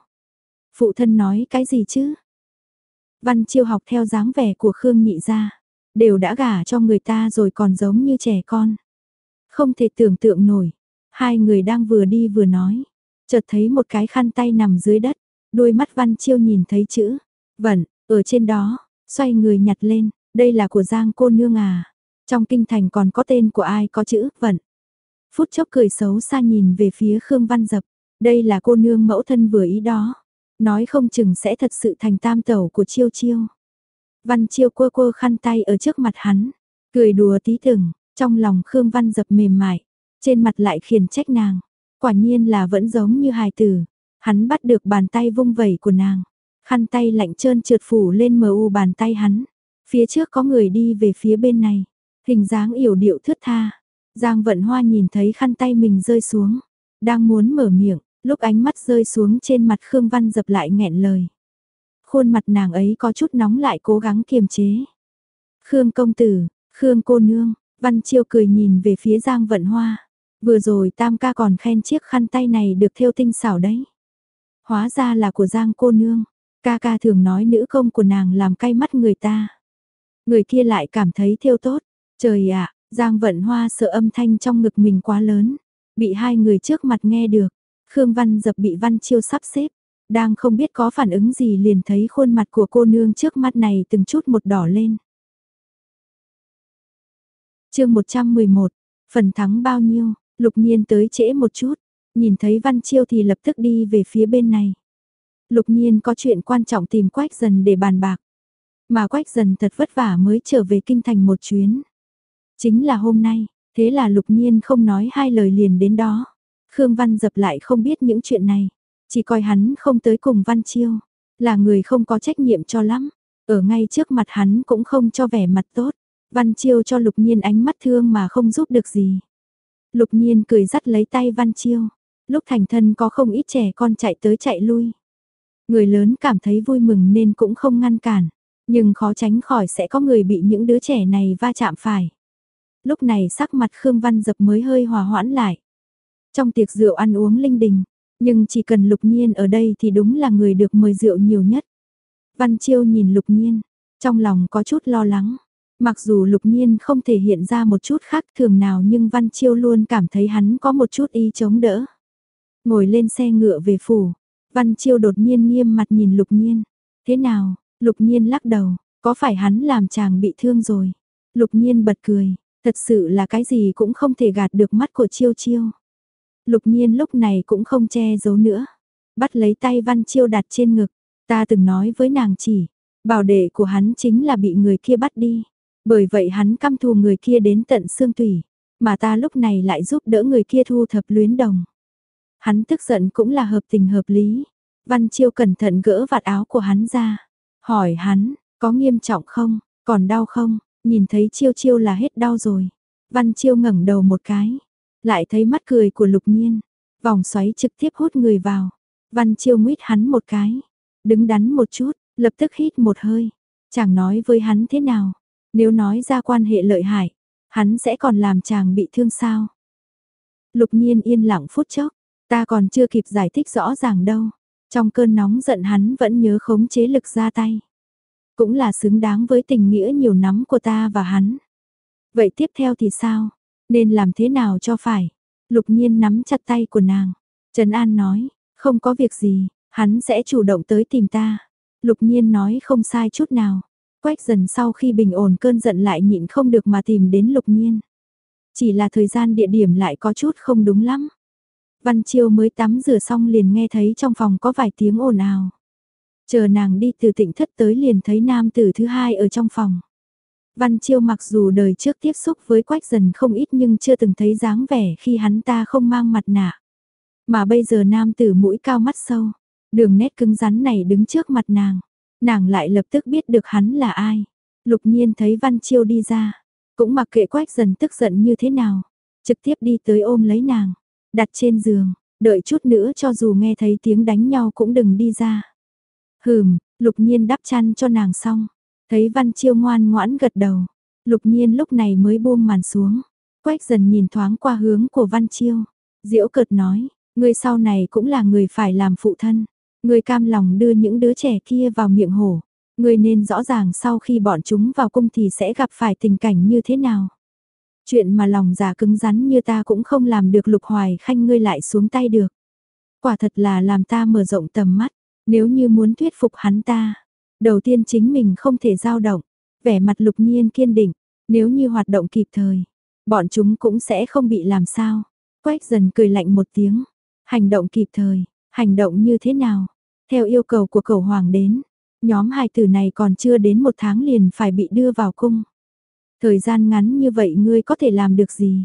Phụ thân nói cái gì chứ? Văn Chiêu học theo dáng vẻ của Khương Nhị gia, đều đã gả cho người ta rồi còn giống như trẻ con. Không thể tưởng tượng nổi, hai người đang vừa đi vừa nói, chợt thấy một cái khăn tay nằm dưới đất, đôi mắt Văn Chiêu nhìn thấy chữ vẩn ở trên đó, xoay người nhặt lên, đây là của Giang cô nương à? Trong kinh thành còn có tên của ai có chữ "Vận"? Phút chốc cười xấu xa nhìn về phía Khương Văn Dập, đây là cô nương mẫu thân vừa ý đó. Nói không chừng sẽ thật sự thành tam tẩu của chiêu chiêu. Văn chiêu quơ quơ khăn tay ở trước mặt hắn, cười đùa tí tưởng, trong lòng Khương Văn dập mềm mại, trên mặt lại khiển trách nàng. Quả nhiên là vẫn giống như hài tử, hắn bắt được bàn tay vung vẩy của nàng, khăn tay lạnh trơn trượt phủ lên mờ u bàn tay hắn. Phía trước có người đi về phía bên này, hình dáng yểu điệu thướt tha. Giang Vận Hoa nhìn thấy khăn tay mình rơi xuống, đang muốn mở miệng, lúc ánh mắt rơi xuống trên mặt Khương Văn dập lại nghẹn lời. Khuôn mặt nàng ấy có chút nóng lại cố gắng kiềm chế. Khương công tử, Khương cô nương, Văn Chiêu cười nhìn về phía Giang Vận Hoa. Vừa rồi Tam ca còn khen chiếc khăn tay này được thêu tinh xảo đấy. Hóa ra là của Giang cô nương. Ca ca thường nói nữ công của nàng làm cay mắt người ta. Người kia lại cảm thấy thêu tốt. Trời ạ, Giang Vận Hoa sợ âm thanh trong ngực mình quá lớn. Bị hai người trước mặt nghe được. Khương Văn dập bị Văn Chiêu sắp xếp, đang không biết có phản ứng gì liền thấy khuôn mặt của cô nương trước mắt này từng chút một đỏ lên. chương 111, phần thắng bao nhiêu, lục nhiên tới trễ một chút, nhìn thấy Văn Chiêu thì lập tức đi về phía bên này. Lục nhiên có chuyện quan trọng tìm Quách dần để bàn bạc. Mà Quách dần thật vất vả mới trở về kinh thành một chuyến. Chính là hôm nay, thế là lục nhiên không nói hai lời liền đến đó. Khương Văn dập lại không biết những chuyện này, chỉ coi hắn không tới cùng Văn Chiêu, là người không có trách nhiệm cho lắm, ở ngay trước mặt hắn cũng không cho vẻ mặt tốt. Văn Chiêu cho Lục Nhiên ánh mắt thương mà không giúp được gì. Lục Nhiên cười dắt lấy tay Văn Chiêu, lúc thành thân có không ít trẻ con chạy tới chạy lui. Người lớn cảm thấy vui mừng nên cũng không ngăn cản, nhưng khó tránh khỏi sẽ có người bị những đứa trẻ này va chạm phải. Lúc này sắc mặt Khương Văn Dập mới hơi hòa hoãn lại. Trong tiệc rượu ăn uống linh đình, nhưng chỉ cần Lục Nhiên ở đây thì đúng là người được mời rượu nhiều nhất. Văn Chiêu nhìn Lục Nhiên, trong lòng có chút lo lắng. Mặc dù Lục Nhiên không thể hiện ra một chút khác thường nào nhưng Văn Chiêu luôn cảm thấy hắn có một chút ý chống đỡ. Ngồi lên xe ngựa về phủ, Văn Chiêu đột nhiên nghiêm mặt nhìn Lục Nhiên. Thế nào, Lục Nhiên lắc đầu, có phải hắn làm chàng bị thương rồi? Lục Nhiên bật cười, thật sự là cái gì cũng không thể gạt được mắt của Chiêu Chiêu. Lục nhiên lúc này cũng không che giấu nữa. Bắt lấy tay Văn Chiêu đặt trên ngực. Ta từng nói với nàng chỉ, bảo đệ của hắn chính là bị người kia bắt đi. Bởi vậy hắn căm thù người kia đến tận xương tủy. Mà ta lúc này lại giúp đỡ người kia thu thập luyến đồng. Hắn tức giận cũng là hợp tình hợp lý. Văn Chiêu cẩn thận gỡ vạt áo của hắn ra. Hỏi hắn, có nghiêm trọng không, còn đau không? Nhìn thấy Chiêu Chiêu là hết đau rồi. Văn Chiêu ngẩng đầu một cái lại thấy mắt cười của lục nhiên, vòng xoáy trực tiếp hút người vào. Văn chiêu nguyết hắn một cái, đứng đắn một chút, lập tức hít một hơi, chàng nói với hắn thế nào, nếu nói ra quan hệ lợi hại, hắn sẽ còn làm chàng bị thương sao. Lục nhiên yên lặng phút chốc, ta còn chưa kịp giải thích rõ ràng đâu, trong cơn nóng giận hắn vẫn nhớ khống chế lực ra tay cũng là xứng đáng với tình nghĩa nhiều nắm của ta và hắn. Vậy tiếp theo thì sao? Nên làm thế nào cho phải? Lục nhiên nắm chặt tay của nàng. Trần An nói, không có việc gì, hắn sẽ chủ động tới tìm ta. Lục nhiên nói không sai chút nào. Quách dần sau khi bình ổn cơn giận lại nhịn không được mà tìm đến lục nhiên. Chỉ là thời gian địa điểm lại có chút không đúng lắm. Văn Chiêu mới tắm rửa xong liền nghe thấy trong phòng có vài tiếng ồn ào. Chờ nàng đi từ tịnh thất tới liền thấy nam tử thứ hai ở trong phòng. Văn Chiêu mặc dù đời trước tiếp xúc với Quách Dần không ít nhưng chưa từng thấy dáng vẻ khi hắn ta không mang mặt nạ. Mà bây giờ nam tử mũi cao mắt sâu, đường nét cứng rắn này đứng trước mặt nàng. Nàng lại lập tức biết được hắn là ai. Lục nhiên thấy Văn Chiêu đi ra, cũng mặc kệ Quách Dần tức giận như thế nào. Trực tiếp đi tới ôm lấy nàng, đặt trên giường, đợi chút nữa cho dù nghe thấy tiếng đánh nhau cũng đừng đi ra. Hừm, lục nhiên đắp chăn cho nàng xong, thấy Văn Chiêu ngoan ngoãn gật đầu, lục nhiên lúc này mới buông màn xuống, quách dần nhìn thoáng qua hướng của Văn Chiêu, diễu cợt nói, người sau này cũng là người phải làm phụ thân, người cam lòng đưa những đứa trẻ kia vào miệng hổ, người nên rõ ràng sau khi bọn chúng vào cung thì sẽ gặp phải tình cảnh như thế nào. Chuyện mà lòng già cứng rắn như ta cũng không làm được lục hoài khanh ngươi lại xuống tay được. Quả thật là làm ta mở rộng tầm mắt, nếu như muốn thuyết phục hắn ta. Đầu tiên chính mình không thể dao động, vẻ mặt lục nhiên kiên định, nếu như hoạt động kịp thời, bọn chúng cũng sẽ không bị làm sao. Quách dần cười lạnh một tiếng, hành động kịp thời, hành động như thế nào? Theo yêu cầu của cầu hoàng đến, nhóm hài tử này còn chưa đến một tháng liền phải bị đưa vào cung. Thời gian ngắn như vậy ngươi có thể làm được gì?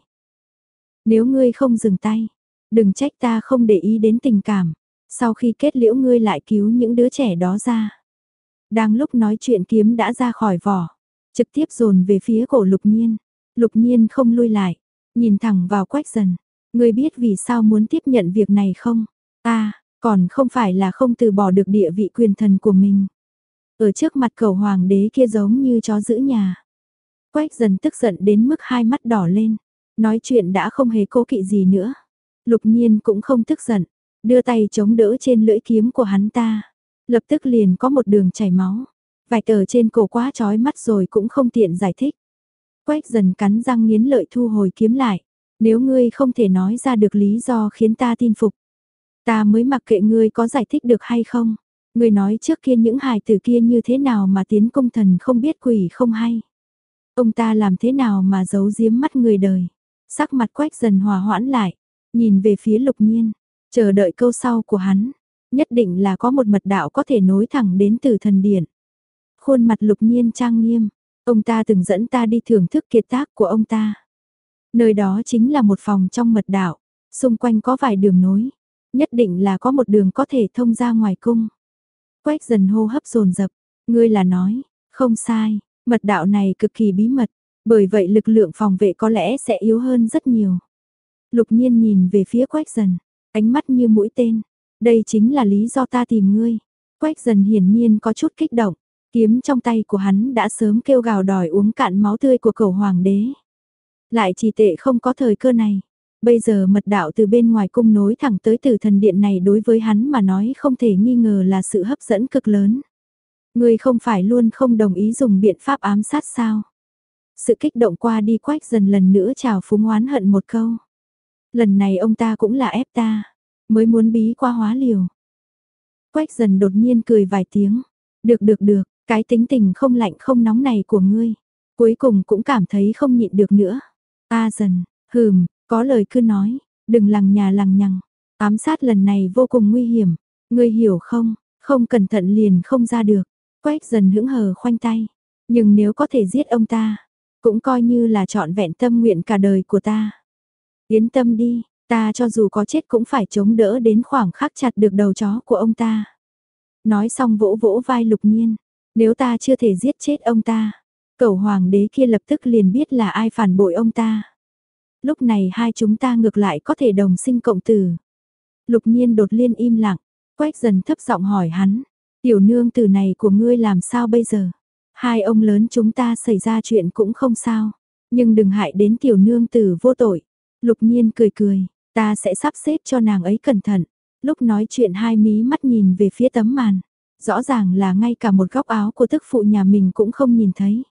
Nếu ngươi không dừng tay, đừng trách ta không để ý đến tình cảm. Sau khi kết liễu ngươi lại cứu những đứa trẻ đó ra. Đang lúc nói chuyện kiếm đã ra khỏi vỏ, trực tiếp dồn về phía cổ lục nhiên. Lục nhiên không lui lại, nhìn thẳng vào quách dần. Ngươi biết vì sao muốn tiếp nhận việc này không? Ta, còn không phải là không từ bỏ được địa vị quyền thần của mình. Ở trước mặt cầu hoàng đế kia giống như chó giữ nhà. Quách dần tức giận đến mức hai mắt đỏ lên, nói chuyện đã không hề cố kỵ gì nữa. Lục nhiên cũng không tức giận, đưa tay chống đỡ trên lưỡi kiếm của hắn ta. Lập tức liền có một đường chảy máu, vài tờ trên cổ quá chói mắt rồi cũng không tiện giải thích. Quách dần cắn răng nghiến lợi thu hồi kiếm lại, nếu ngươi không thể nói ra được lý do khiến ta tin phục, ta mới mặc kệ ngươi có giải thích được hay không. Ngươi nói trước kia những hài tử kia như thế nào mà tiến công thần không biết quỷ không hay. Ông ta làm thế nào mà giấu giếm mắt người đời. Sắc mặt quách dần hòa hoãn lại, nhìn về phía lục nhiên, chờ đợi câu sau của hắn. Nhất định là có một mật đạo có thể nối thẳng đến từ thần điện. Khuôn mặt lục nhiên trang nghiêm, ông ta từng dẫn ta đi thưởng thức kiệt tác của ông ta. Nơi đó chính là một phòng trong mật đạo, xung quanh có vài đường nối, nhất định là có một đường có thể thông ra ngoài cung. Quách dần hô hấp dồn dập, ngươi là nói, không sai, Mật đạo này cực kỳ bí mật, bởi vậy lực lượng phòng vệ có lẽ sẽ yếu hơn rất nhiều. Lục nhiên nhìn về phía quách dần, ánh mắt như mũi tên. Đây chính là lý do ta tìm ngươi. Quách dần hiển nhiên có chút kích động, kiếm trong tay của hắn đã sớm kêu gào đòi uống cạn máu tươi của cầu hoàng đế. Lại chỉ tệ không có thời cơ này. Bây giờ mật đạo từ bên ngoài cung nối thẳng tới tử thần điện này đối với hắn mà nói không thể nghi ngờ là sự hấp dẫn cực lớn. người không phải luôn không đồng ý dùng biện pháp ám sát sao? Sự kích động qua đi quách dần lần nữa chào phúng oán hận một câu. Lần này ông ta cũng là ép ta, mới muốn bí qua hóa liều. Quách dần đột nhiên cười vài tiếng. Được được được, cái tính tình không lạnh không nóng này của ngươi. Cuối cùng cũng cảm thấy không nhịn được nữa. Ta dần, hừm, có lời cứ nói, đừng lằng nhà lằng nhằng. Ám sát lần này vô cùng nguy hiểm. Ngươi hiểu không, không cẩn thận liền không ra được. Quách dần hững hờ khoanh tay. Nhưng nếu có thể giết ông ta, cũng coi như là trọn vẹn tâm nguyện cả đời của ta. Yến tâm đi, ta cho dù có chết cũng phải chống đỡ đến khoảng khắc chặt được đầu chó của ông ta. Nói xong vỗ vỗ vai lục nhiên, nếu ta chưa thể giết chết ông ta, cẩu hoàng đế kia lập tức liền biết là ai phản bội ông ta. Lúc này hai chúng ta ngược lại có thể đồng sinh cộng tử. Lục nhiên đột liên im lặng, quách dần thấp giọng hỏi hắn, Tiểu nương tử này của ngươi làm sao bây giờ? Hai ông lớn chúng ta xảy ra chuyện cũng không sao. Nhưng đừng hại đến tiểu nương tử vô tội. Lục nhiên cười cười, ta sẽ sắp xếp cho nàng ấy cẩn thận. Lúc nói chuyện hai mí mắt nhìn về phía tấm màn. Rõ ràng là ngay cả một góc áo của tức phụ nhà mình cũng không nhìn thấy.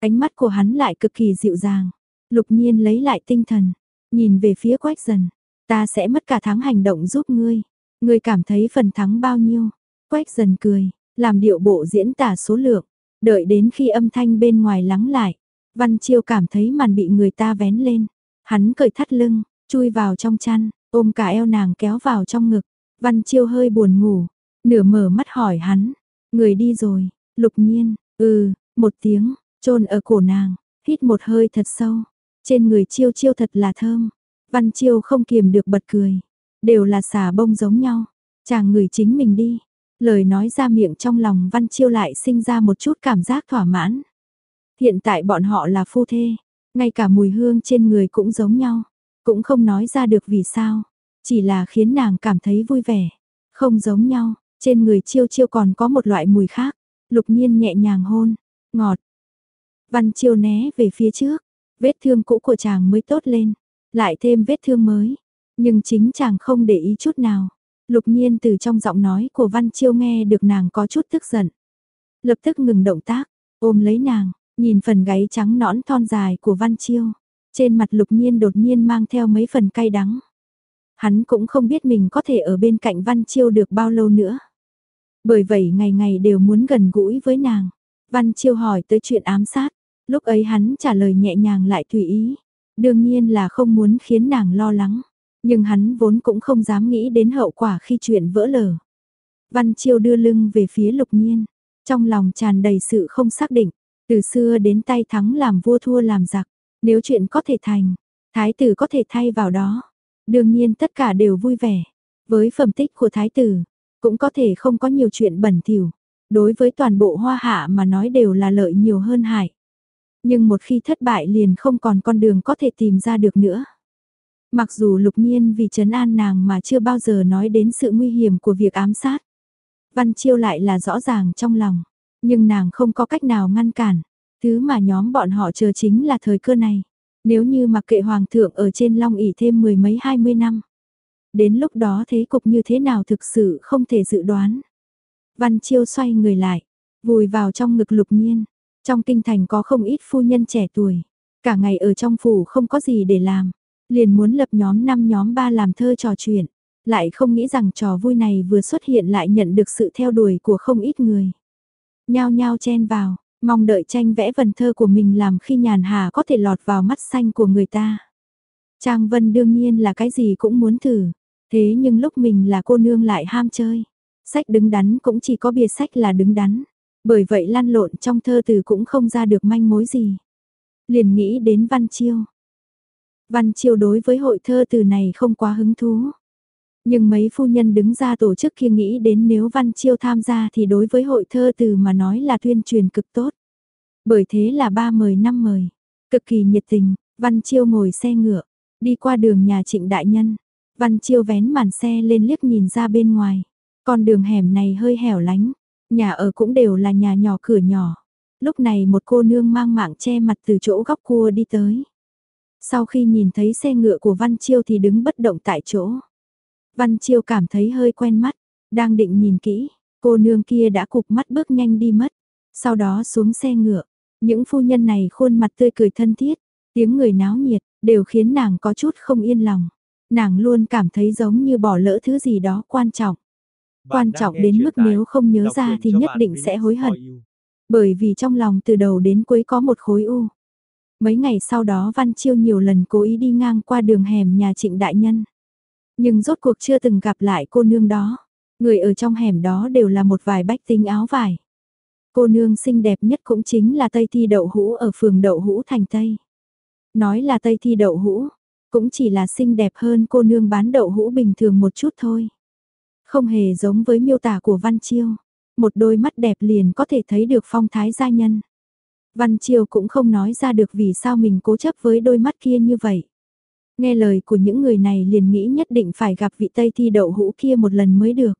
Ánh mắt của hắn lại cực kỳ dịu dàng. Lục nhiên lấy lại tinh thần, nhìn về phía quách dần. Ta sẽ mất cả tháng hành động giúp ngươi. Ngươi cảm thấy phần thắng bao nhiêu? Quách dần cười, làm điệu bộ diễn tả số lượng. Đợi đến khi âm thanh bên ngoài lắng lại. Văn Chiêu cảm thấy màn bị người ta vén lên. Hắn cởi thắt lưng, chui vào trong chăn, ôm cả eo nàng kéo vào trong ngực. Văn Chiêu hơi buồn ngủ, nửa mở mắt hỏi hắn. Người đi rồi, lục nhiên, ừ, một tiếng, trôn ở cổ nàng, hít một hơi thật sâu. Trên người Chiêu Chiêu thật là thơm. Văn Chiêu không kiềm được bật cười. Đều là xà bông giống nhau. Chàng người chính mình đi. Lời nói ra miệng trong lòng Văn Chiêu lại sinh ra một chút cảm giác thỏa mãn. Hiện tại bọn họ là phu thê. Ngay cả mùi hương trên người cũng giống nhau. Cũng không nói ra được vì sao. Chỉ là khiến nàng cảm thấy vui vẻ. Không giống nhau. Trên người Chiêu Chiêu còn có một loại mùi khác. Lục nhiên nhẹ nhàng hôn. Ngọt. Văn Chiêu né về phía trước. Vết thương cũ của chàng mới tốt lên lại thêm vết thương mới. Nhưng chính chàng không để ý chút nào. Lục nhiên từ trong giọng nói của Văn Chiêu nghe được nàng có chút tức giận. Lập tức ngừng động tác, ôm lấy nàng, nhìn phần gáy trắng nõn thon dài của Văn Chiêu. Trên mặt lục nhiên đột nhiên mang theo mấy phần cay đắng. Hắn cũng không biết mình có thể ở bên cạnh Văn Chiêu được bao lâu nữa. Bởi vậy ngày ngày đều muốn gần gũi với nàng. Văn Chiêu hỏi tới chuyện ám sát. Lúc ấy hắn trả lời nhẹ nhàng lại tùy ý. Đương nhiên là không muốn khiến nàng lo lắng, nhưng hắn vốn cũng không dám nghĩ đến hậu quả khi chuyện vỡ lở. Văn Chiêu đưa lưng về phía lục nhiên, trong lòng tràn đầy sự không xác định, từ xưa đến tay thắng làm vua thua làm giặc, nếu chuyện có thể thành, thái tử có thể thay vào đó. Đương nhiên tất cả đều vui vẻ, với phẩm tích của thái tử, cũng có thể không có nhiều chuyện bẩn thỉu. Đối với toàn bộ hoa hạ mà nói đều là lợi nhiều hơn hại. Nhưng một khi thất bại liền không còn con đường có thể tìm ra được nữa. Mặc dù lục nhiên vì trấn an nàng mà chưa bao giờ nói đến sự nguy hiểm của việc ám sát. Văn Chiêu lại là rõ ràng trong lòng, nhưng nàng không có cách nào ngăn cản. Thứ mà nhóm bọn họ chờ chính là thời cơ này. Nếu như mặc kệ hoàng thượng ở trên long ỉ thêm mười mấy hai mươi năm. Đến lúc đó thế cục như thế nào thực sự không thể dự đoán. Văn Chiêu xoay người lại, vùi vào trong ngực lục nhiên. Trong kinh thành có không ít phu nhân trẻ tuổi, cả ngày ở trong phủ không có gì để làm, liền muốn lập nhóm năm nhóm ba làm thơ trò chuyện, lại không nghĩ rằng trò vui này vừa xuất hiện lại nhận được sự theo đuổi của không ít người. Nhao nhao chen vào, mong đợi tranh vẽ vần thơ của mình làm khi nhàn hà có thể lọt vào mắt xanh của người ta. Trang Vân đương nhiên là cái gì cũng muốn thử, thế nhưng lúc mình là cô nương lại ham chơi. Sách đứng đắn cũng chỉ có bìa sách là đứng đắn. Bởi vậy lăn lộn trong thơ từ cũng không ra được manh mối gì. Liền nghĩ đến Văn Chiêu. Văn Chiêu đối với hội thơ từ này không quá hứng thú. Nhưng mấy phu nhân đứng ra tổ chức kia nghĩ đến nếu Văn Chiêu tham gia thì đối với hội thơ từ mà nói là tuyên truyền cực tốt. Bởi thế là ba mời năm mời. Cực kỳ nhiệt tình, Văn Chiêu ngồi xe ngựa, đi qua đường nhà trịnh đại nhân. Văn Chiêu vén màn xe lên liếc nhìn ra bên ngoài. Con đường hẻm này hơi hẻo lánh, Nhà ở cũng đều là nhà nhỏ cửa nhỏ. Lúc này một cô nương mang mạng che mặt từ chỗ góc cua đi tới. Sau khi nhìn thấy xe ngựa của Văn Chiêu thì đứng bất động tại chỗ. Văn Chiêu cảm thấy hơi quen mắt, đang định nhìn kỹ, cô nương kia đã cục mắt bước nhanh đi mất. Sau đó xuống xe ngựa, những phu nhân này khuôn mặt tươi cười thân thiết, tiếng người náo nhiệt, đều khiến nàng có chút không yên lòng. Nàng luôn cảm thấy giống như bỏ lỡ thứ gì đó quan trọng. Quan trọng đến mức nếu không nhớ ra thì nhất định sẽ hối hận. Bởi vì trong lòng từ đầu đến cuối có một khối u. Mấy ngày sau đó Văn Chiêu nhiều lần cố ý đi ngang qua đường hẻm nhà trịnh đại nhân. Nhưng rốt cuộc chưa từng gặp lại cô nương đó. Người ở trong hẻm đó đều là một vài bách tính áo vải. Cô nương xinh đẹp nhất cũng chính là Tây Thi Đậu Hũ ở phường Đậu Hũ thành Tây. Nói là Tây Thi Đậu Hũ, cũng chỉ là xinh đẹp hơn cô nương bán đậu hũ bình thường một chút thôi. Không hề giống với miêu tả của Văn Chiêu. Một đôi mắt đẹp liền có thể thấy được phong thái gia nhân. Văn Chiêu cũng không nói ra được vì sao mình cố chấp với đôi mắt kia như vậy. Nghe lời của những người này liền nghĩ nhất định phải gặp vị Tây thi đậu hũ kia một lần mới được.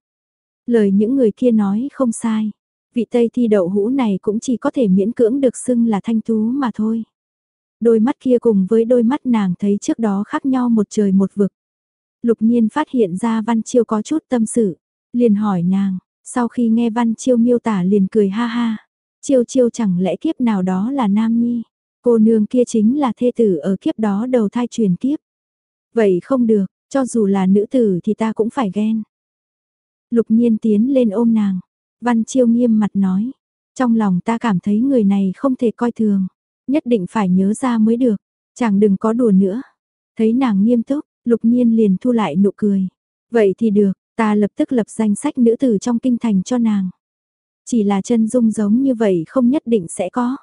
Lời những người kia nói không sai. Vị Tây thi đậu hũ này cũng chỉ có thể miễn cưỡng được xưng là thanh tú mà thôi. Đôi mắt kia cùng với đôi mắt nàng thấy trước đó khác nhau một trời một vực. Lục nhiên phát hiện ra Văn Chiêu có chút tâm sự, liền hỏi nàng, Sau khi nghe Văn Chiêu miêu tả liền cười ha ha. Chiêu chiêu chẳng lẽ kiếp nào đó là nam nhi. Cô nương kia chính là thê tử ở kiếp đó đầu thai truyền kiếp. Vậy không được, cho dù là nữ tử thì ta cũng phải ghen. Lục nhiên tiến lên ôm nàng. Văn Chiêu nghiêm mặt nói. Trong lòng ta cảm thấy người này không thể coi thường. Nhất định phải nhớ ra mới được. Chàng đừng có đùa nữa. Thấy nàng nghiêm túc, lục nhiên liền thu lại nụ cười. Vậy thì được, ta lập tức lập danh sách nữ tử trong kinh thành cho nàng. Chỉ là chân dung giống như vậy không nhất định sẽ có.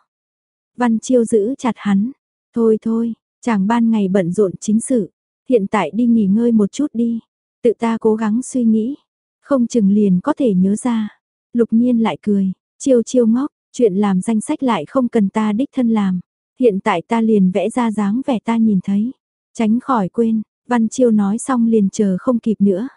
Văn Chiêu giữ chặt hắn. Thôi thôi, chàng ban ngày bận rộn chính sự. Hiện tại đi nghỉ ngơi một chút đi. Tự ta cố gắng suy nghĩ. Không chừng liền có thể nhớ ra. Lục nhiên lại cười. Chiêu chiêu ngốc, chuyện làm danh sách lại không cần ta đích thân làm. Hiện tại ta liền vẽ ra dáng vẻ ta nhìn thấy. Tránh khỏi quên, Văn Chiêu nói xong liền chờ không kịp nữa.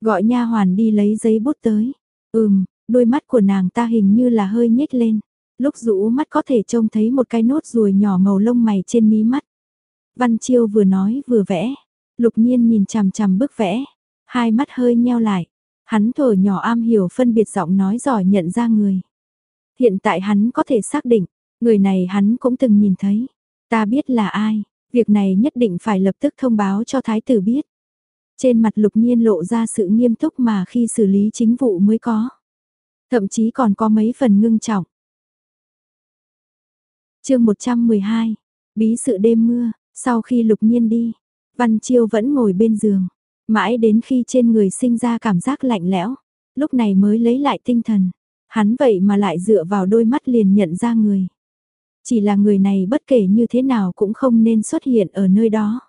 Gọi nha hoàn đi lấy giấy bút tới. Ừm, đôi mắt của nàng ta hình như là hơi nhếch lên. Lúc rũ mắt có thể trông thấy một cái nốt ruồi nhỏ màu lông mày trên mí mắt. Văn Chiêu vừa nói vừa vẽ. Lục nhiên nhìn chằm chằm bức vẽ. Hai mắt hơi nheo lại. Hắn thở nhỏ am hiểu phân biệt giọng nói giỏi nhận ra người. Hiện tại hắn có thể xác định, người này hắn cũng từng nhìn thấy. Ta biết là ai, việc này nhất định phải lập tức thông báo cho thái tử biết. Trên mặt lục nhiên lộ ra sự nghiêm túc mà khi xử lý chính vụ mới có. Thậm chí còn có mấy phần ngưng trọng. chương 112, bí sự đêm mưa, sau khi lục nhiên đi, Văn Chiêu vẫn ngồi bên giường, mãi đến khi trên người sinh ra cảm giác lạnh lẽo, lúc này mới lấy lại tinh thần. Hắn vậy mà lại dựa vào đôi mắt liền nhận ra người. Chỉ là người này bất kể như thế nào cũng không nên xuất hiện ở nơi đó.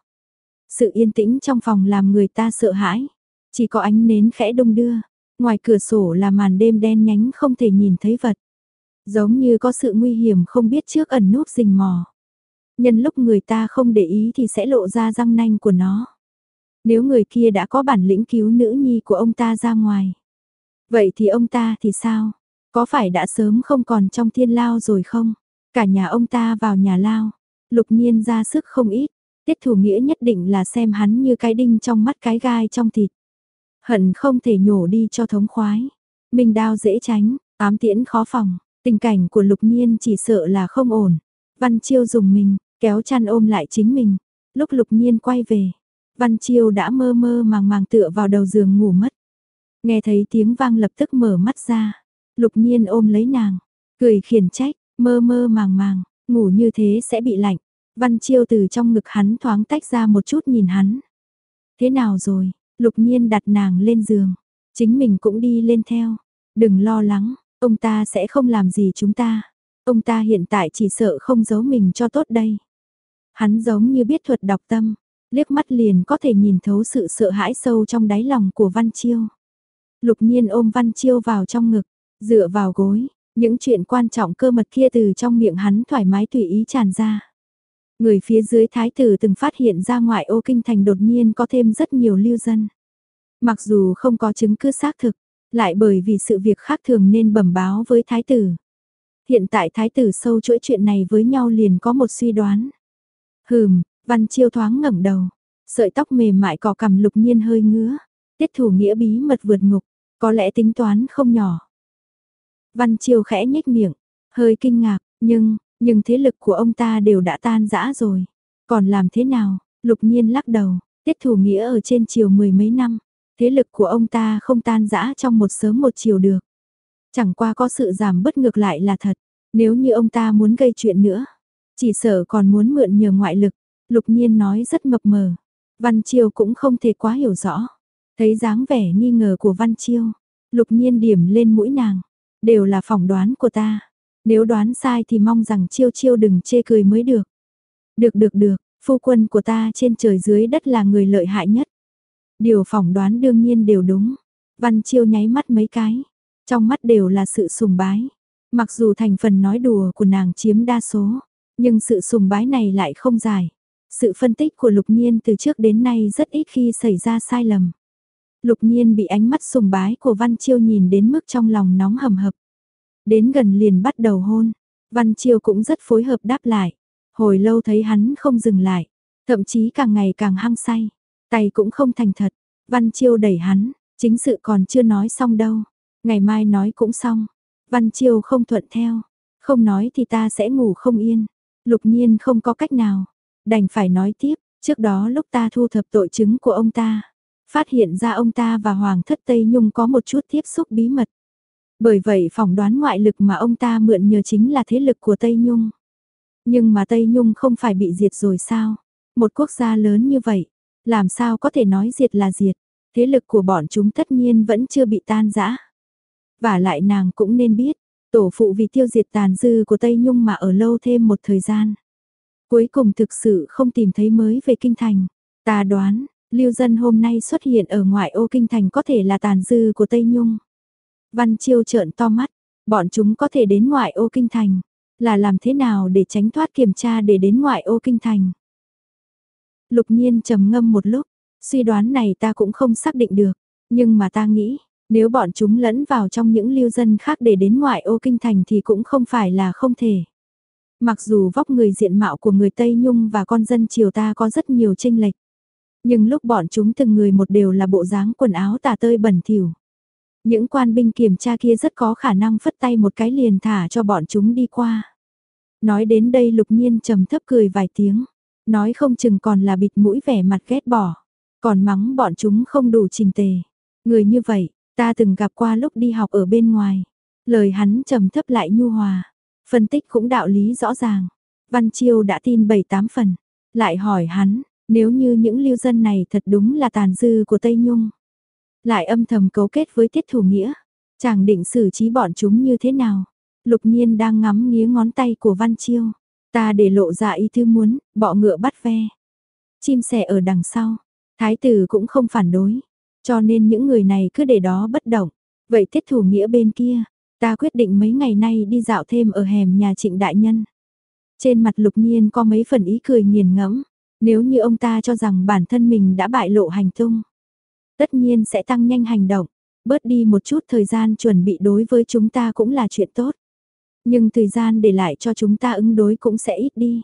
Sự yên tĩnh trong phòng làm người ta sợ hãi. Chỉ có ánh nến khẽ đông đưa. Ngoài cửa sổ là màn đêm đen nhánh không thể nhìn thấy vật. Giống như có sự nguy hiểm không biết trước ẩn núp rình mò. Nhân lúc người ta không để ý thì sẽ lộ ra răng nanh của nó. Nếu người kia đã có bản lĩnh cứu nữ nhi của ông ta ra ngoài. Vậy thì ông ta thì sao? Có phải đã sớm không còn trong thiên lao rồi không? Cả nhà ông ta vào nhà lao. Lục nhiên ra sức không ít. Tiết thủ nghĩa nhất định là xem hắn như cái đinh trong mắt cái gai trong thịt. Hận không thể nhổ đi cho thống khoái. Minh đao dễ tránh, ám tiễn khó phòng. Tình cảnh của lục nhiên chỉ sợ là không ổn. Văn Chiêu dùng mình, kéo chăn ôm lại chính mình. Lúc lục nhiên quay về, Văn Chiêu đã mơ mơ màng màng tựa vào đầu giường ngủ mất. Nghe thấy tiếng vang lập tức mở mắt ra. Lục nhiên ôm lấy nàng, cười khiển trách, mơ mơ màng màng, ngủ như thế sẽ bị lạnh. Văn Chiêu từ trong ngực hắn thoáng tách ra một chút nhìn hắn. Thế nào rồi? Lục nhiên đặt nàng lên giường. Chính mình cũng đi lên theo. Đừng lo lắng, ông ta sẽ không làm gì chúng ta. Ông ta hiện tại chỉ sợ không giấu mình cho tốt đây. Hắn giống như biết thuật đọc tâm, liếc mắt liền có thể nhìn thấu sự sợ hãi sâu trong đáy lòng của Văn Chiêu. Lục nhiên ôm Văn Chiêu vào trong ngực, Dựa vào gối, những chuyện quan trọng cơ mật kia từ trong miệng hắn thoải mái tùy ý tràn ra. Người phía dưới thái tử từng phát hiện ra ngoại ô kinh thành đột nhiên có thêm rất nhiều lưu dân. Mặc dù không có chứng cứ xác thực, lại bởi vì sự việc khác thường nên bẩm báo với thái tử. Hiện tại thái tử sâu chuỗi chuyện này với nhau liền có một suy đoán. Hừm, văn chiêu thoáng ngẩng đầu, sợi tóc mềm mại cỏ cằm lục nhiên hơi ngứa, tiết thủ nghĩa bí mật vượt ngục, có lẽ tính toán không nhỏ. Văn Chiêu khẽ nhếch miệng, hơi kinh ngạc, nhưng, nhưng thế lực của ông ta đều đã tan rã rồi. Còn làm thế nào? Lục nhiên lắc đầu, tiết thủ nghĩa ở trên chiều mười mấy năm, thế lực của ông ta không tan rã trong một sớm một chiều được. Chẳng qua có sự giảm bất ngược lại là thật, nếu như ông ta muốn gây chuyện nữa, chỉ sợ còn muốn mượn nhờ ngoại lực, lục nhiên nói rất mập mờ. Văn Chiêu cũng không thể quá hiểu rõ. Thấy dáng vẻ nghi ngờ của Văn Chiêu, lục nhiên điểm lên mũi nàng. Đều là phỏng đoán của ta. Nếu đoán sai thì mong rằng chiêu chiêu đừng chê cười mới được. Được được được, phu quân của ta trên trời dưới đất là người lợi hại nhất. Điều phỏng đoán đương nhiên đều đúng. Văn chiêu nháy mắt mấy cái. Trong mắt đều là sự sùng bái. Mặc dù thành phần nói đùa của nàng chiếm đa số. Nhưng sự sùng bái này lại không dài. Sự phân tích của lục nhiên từ trước đến nay rất ít khi xảy ra sai lầm. Lục nhiên bị ánh mắt sùng bái của Văn Chiêu nhìn đến mức trong lòng nóng hầm hập. Đến gần liền bắt đầu hôn, Văn Chiêu cũng rất phối hợp đáp lại. Hồi lâu thấy hắn không dừng lại, thậm chí càng ngày càng hăng say, tay cũng không thành thật. Văn Chiêu đẩy hắn, chính sự còn chưa nói xong đâu. Ngày mai nói cũng xong. Văn Chiêu không thuận theo. Không nói thì ta sẽ ngủ không yên. Lục nhiên không có cách nào. Đành phải nói tiếp. Trước đó lúc ta thu thập tội chứng của ông ta. Phát hiện ra ông ta và Hoàng thất Tây Nhung có một chút tiếp xúc bí mật. Bởi vậy phỏng đoán ngoại lực mà ông ta mượn nhờ chính là thế lực của Tây Nhung. Nhưng mà Tây Nhung không phải bị diệt rồi sao? Một quốc gia lớn như vậy, làm sao có thể nói diệt là diệt? Thế lực của bọn chúng tất nhiên vẫn chưa bị tan rã. Và lại nàng cũng nên biết, tổ phụ vì tiêu diệt tàn dư của Tây Nhung mà ở lâu thêm một thời gian. Cuối cùng thực sự không tìm thấy mới về kinh thành. Ta đoán, lưu dân hôm nay xuất hiện ở ngoại ô kinh thành có thể là tàn dư của Tây Nhung. Văn Chiêu trợn to mắt, bọn chúng có thể đến ngoại ô kinh thành, là làm thế nào để tránh thoát kiểm tra để đến ngoại ô kinh thành. Lục nhiên trầm ngâm một lúc, suy đoán này ta cũng không xác định được, nhưng mà ta nghĩ, nếu bọn chúng lẫn vào trong những lưu dân khác để đến ngoại ô kinh thành thì cũng không phải là không thể. Mặc dù vóc người diện mạo của người Tây Nhung và con dân triều ta có rất nhiều tranh lệch. Nhưng lúc bọn chúng từng người một đều là bộ dáng quần áo tà tơi bẩn thỉu. Những quan binh kiểm tra kia rất có khả năng phất tay một cái liền thả cho bọn chúng đi qua. Nói đến đây lục nhiên trầm thấp cười vài tiếng. Nói không chừng còn là bịt mũi vẻ mặt ghét bỏ. Còn mắng bọn chúng không đủ trình tề. Người như vậy, ta từng gặp qua lúc đi học ở bên ngoài. Lời hắn trầm thấp lại nhu hòa. Phân tích cũng đạo lý rõ ràng. Văn Chiêu đã tin bảy tám phần. Lại hỏi hắn, nếu như những lưu dân này thật đúng là tàn dư của Tây Nhung. Lại âm thầm cấu kết với tiết thủ nghĩa. Chàng định xử trí bọn chúng như thế nào? Lục nhiên đang ngắm nghía ngón tay của Văn Chiêu. Ta để lộ ra ý thư muốn, bọ ngựa bắt ve. Chim sẻ ở đằng sau. Thái tử cũng không phản đối. Cho nên những người này cứ để đó bất động. Vậy tiết thủ nghĩa bên kia, ta quyết định mấy ngày nay đi dạo thêm ở hẻm nhà trịnh đại nhân. Trên mặt lục nhiên có mấy phần ý cười nghiền ngẫm. Nếu như ông ta cho rằng bản thân mình đã bại lộ hành tung. Tất nhiên sẽ tăng nhanh hành động. Bớt đi một chút thời gian chuẩn bị đối với chúng ta cũng là chuyện tốt. Nhưng thời gian để lại cho chúng ta ứng đối cũng sẽ ít đi.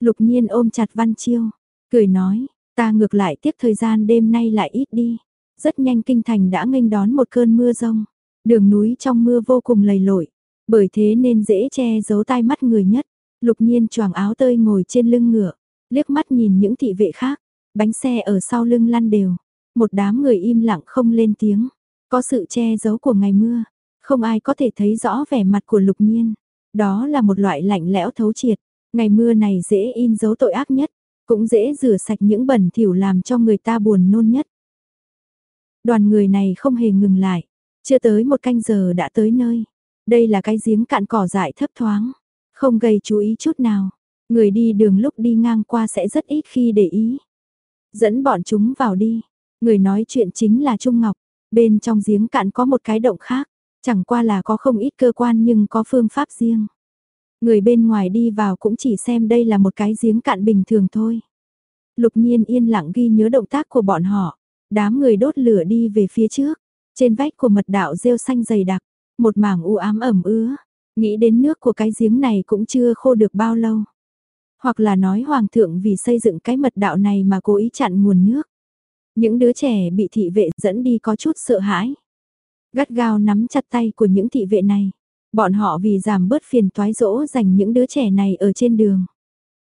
Lục nhiên ôm chặt Văn Chiêu, cười nói, ta ngược lại tiếc thời gian đêm nay lại ít đi. Rất nhanh kinh thành đã nghênh đón một cơn mưa rông. Đường núi trong mưa vô cùng lầy lội, bởi thế nên dễ che giấu tai mắt người nhất. Lục nhiên choàng áo tơi ngồi trên lưng ngựa, liếc mắt nhìn những thị vệ khác, bánh xe ở sau lưng lăn đều. Một đám người im lặng không lên tiếng, có sự che giấu của ngày mưa, không ai có thể thấy rõ vẻ mặt của lục nhiên. Đó là một loại lạnh lẽo thấu triệt. Ngày mưa này dễ in dấu tội ác nhất. Cũng dễ rửa sạch những bẩn thỉu làm cho người ta buồn nôn nhất. Đoàn người này không hề ngừng lại. Chưa tới một canh giờ đã tới nơi. Đây là cái giếng cạn cỏ dại thấp thoáng. Không gây chú ý chút nào. Người đi đường lúc đi ngang qua sẽ rất ít khi để ý. Dẫn bọn chúng vào đi. Người nói chuyện chính là Trung Ngọc. Bên trong giếng cạn có một cái động khác. Chẳng qua là có không ít cơ quan nhưng có phương pháp riêng. Người bên ngoài đi vào cũng chỉ xem đây là một cái giếng cạn bình thường thôi. Lục nhiên yên lặng ghi nhớ động tác của bọn họ. Đám người đốt lửa đi về phía trước. Trên vách của mật đạo rêu xanh dày đặc. Một mảng u ám ẩm ứa. Nghĩ đến nước của cái giếng này cũng chưa khô được bao lâu. Hoặc là nói hoàng thượng vì xây dựng cái mật đạo này mà cố ý chặn nguồn nước. Những đứa trẻ bị thị vệ dẫn đi có chút sợ hãi gắt gao nắm chặt tay của những thị vệ này. Bọn họ vì giảm bớt phiền toái dỗ dành những đứa trẻ này ở trên đường.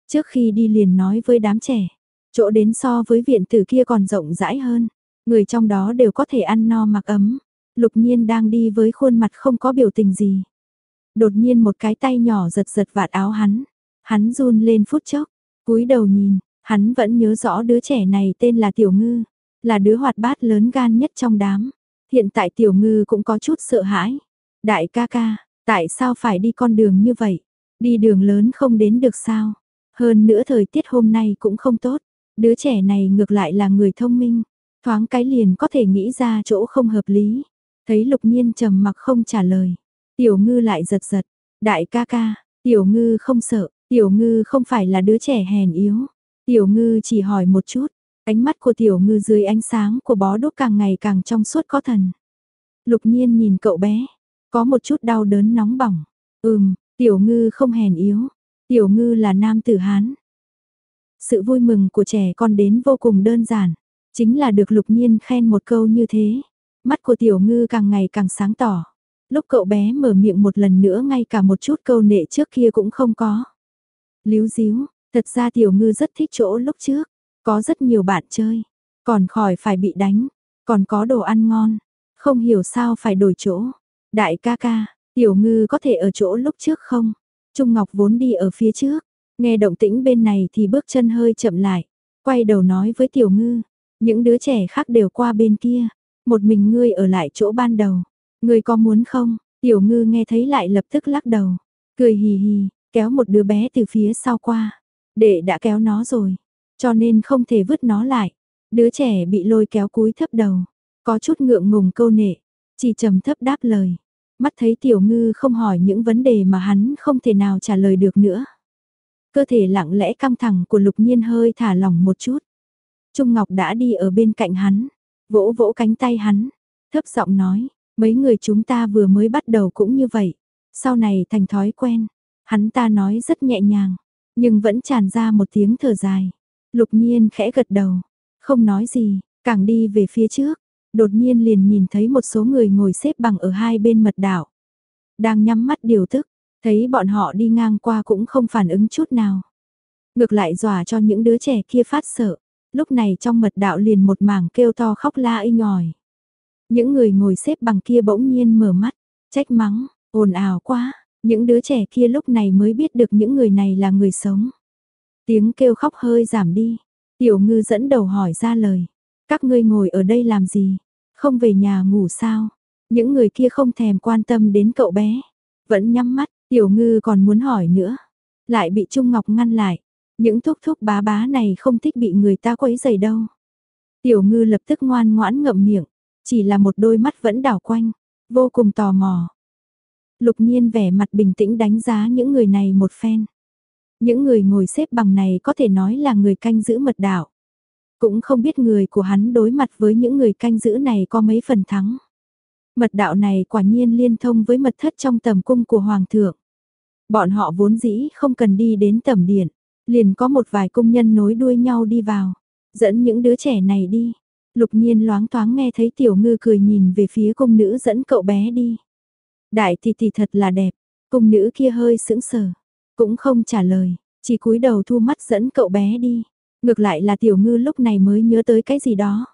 Trước khi đi liền nói với đám trẻ, chỗ đến so với viện tử kia còn rộng rãi hơn, người trong đó đều có thể ăn no mặc ấm. Lục nhiên đang đi với khuôn mặt không có biểu tình gì. Đột nhiên một cái tay nhỏ giật giật vạt áo hắn. Hắn run lên phút chốc, cúi đầu nhìn, hắn vẫn nhớ rõ đứa trẻ này tên là Tiểu Ngư, là đứa hoạt bát lớn gan nhất trong đám. Hiện tại tiểu ngư cũng có chút sợ hãi. Đại ca ca, tại sao phải đi con đường như vậy? Đi đường lớn không đến được sao? Hơn nữa thời tiết hôm nay cũng không tốt. Đứa trẻ này ngược lại là người thông minh. Thoáng cái liền có thể nghĩ ra chỗ không hợp lý. Thấy lục nhiên trầm mặc không trả lời. Tiểu ngư lại giật giật. Đại ca ca, tiểu ngư không sợ. Tiểu ngư không phải là đứa trẻ hèn yếu. Tiểu ngư chỉ hỏi một chút. Ánh mắt của tiểu ngư dưới ánh sáng của bó đốt càng ngày càng trong suốt có thần. Lục nhiên nhìn cậu bé, có một chút đau đớn nóng bỏng. Ừm, tiểu ngư không hèn yếu, tiểu ngư là nam tử Hán. Sự vui mừng của trẻ con đến vô cùng đơn giản, chính là được lục nhiên khen một câu như thế. Mắt của tiểu ngư càng ngày càng sáng tỏ. Lúc cậu bé mở miệng một lần nữa ngay cả một chút câu nệ trước kia cũng không có. Líu díu, thật ra tiểu ngư rất thích chỗ lúc trước. Có rất nhiều bạn chơi. Còn khỏi phải bị đánh. Còn có đồ ăn ngon. Không hiểu sao phải đổi chỗ. Đại ca ca, tiểu ngư có thể ở chỗ lúc trước không? Trung Ngọc vốn đi ở phía trước. Nghe động tĩnh bên này thì bước chân hơi chậm lại. Quay đầu nói với tiểu ngư. Những đứa trẻ khác đều qua bên kia. Một mình ngươi ở lại chỗ ban đầu. Ngươi có muốn không? Tiểu ngư nghe thấy lại lập tức lắc đầu. Cười hì hì, kéo một đứa bé từ phía sau qua. Đệ đã kéo nó rồi. Cho nên không thể vứt nó lại. Đứa trẻ bị lôi kéo cúi thấp đầu. Có chút ngượng ngùng câu nệ. Chỉ trầm thấp đáp lời. Mắt thấy tiểu ngư không hỏi những vấn đề mà hắn không thể nào trả lời được nữa. Cơ thể lặng lẽ căng thẳng của lục nhiên hơi thả lỏng một chút. Trung Ngọc đã đi ở bên cạnh hắn, vỗ vỗ cánh tay hắn, thấp giọng nói, mấy người chúng ta vừa mới bắt đầu cũng như vậy, sau này thành thói quen. Hắn ta nói rất nhẹ nhàng, nhưng vẫn tràn ra một tiếng thở dài. Lục nhiên khẽ gật đầu, không nói gì, càng đi về phía trước, đột nhiên liền nhìn thấy một số người ngồi xếp bằng ở hai bên mật đảo. Đang nhắm mắt điều thức, thấy bọn họ đi ngang qua cũng không phản ứng chút nào. Ngược lại dọa cho những đứa trẻ kia phát sợ. Lúc này trong mật đạo liền một mảng kêu to khóc la inh ỏi. Những người ngồi xếp bằng kia bỗng nhiên mở mắt, trách mắng, ồn ào quá, những đứa trẻ kia lúc này mới biết được những người này là người sống. Tiếng kêu khóc hơi giảm đi, tiểu ngư dẫn đầu hỏi ra lời, các ngươi ngồi ở đây làm gì, không về nhà ngủ sao, những người kia không thèm quan tâm đến cậu bé, vẫn nhắm mắt, tiểu ngư còn muốn hỏi nữa, lại bị Trung Ngọc ngăn lại, những thúc thúc bá bá này không thích bị người ta quấy giày đâu. Tiểu ngư lập tức ngoan ngoãn ngậm miệng, chỉ là một đôi mắt vẫn đảo quanh, vô cùng tò mò. Lục nhiên vẻ mặt bình tĩnh đánh giá những người này một phen. Những người ngồi xếp bằng này có thể nói là người canh giữ mật đạo. Cũng không biết người của hắn đối mặt với những người canh giữ này có mấy phần thắng. Mật đạo này quả nhiên liên thông với mật thất trong tầm cung của Hoàng thượng. Bọn họ vốn dĩ không cần đi đến tầm điện, Liền có một vài công nhân nối đuôi nhau đi vào, dẫn những đứa trẻ này đi. Lục nhiên loáng thoáng nghe thấy tiểu ngư cười nhìn về phía công nữ dẫn cậu bé đi. Đại thì thì thật là đẹp, Công nữ kia hơi sững sờ, cũng không trả lời, chỉ cúi đầu thu mắt dẫn cậu bé đi. Ngược lại là tiểu ngư lúc này mới nhớ tới cái gì đó.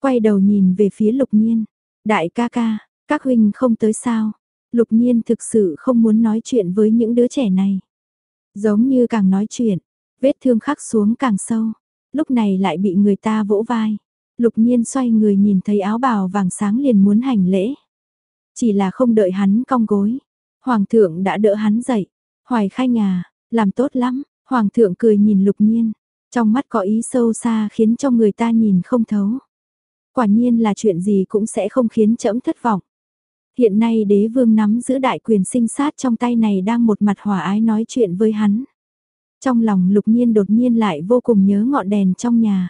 Quay đầu nhìn về phía lục nhiên, đại ca ca, các huynh không tới sao. Lục nhiên thực sự không muốn nói chuyện với những đứa trẻ này. Giống như càng nói chuyện, vết thương khắc xuống càng sâu, lúc này lại bị người ta vỗ vai. Lục nhiên xoay người nhìn thấy áo bào vàng sáng liền muốn hành lễ. Chỉ là không đợi hắn cong gối. Hoàng thượng đã đỡ hắn dậy. Hoài khai nhà, làm tốt lắm. Hoàng thượng cười nhìn lục nhiên. Trong mắt có ý sâu xa khiến cho người ta nhìn không thấu. Quả nhiên là chuyện gì cũng sẽ không khiến trẫm thất vọng. Hiện nay đế vương nắm giữ đại quyền sinh sát trong tay này đang một mặt hòa ái nói chuyện với hắn. Trong lòng lục nhiên đột nhiên lại vô cùng nhớ ngọn đèn trong nhà.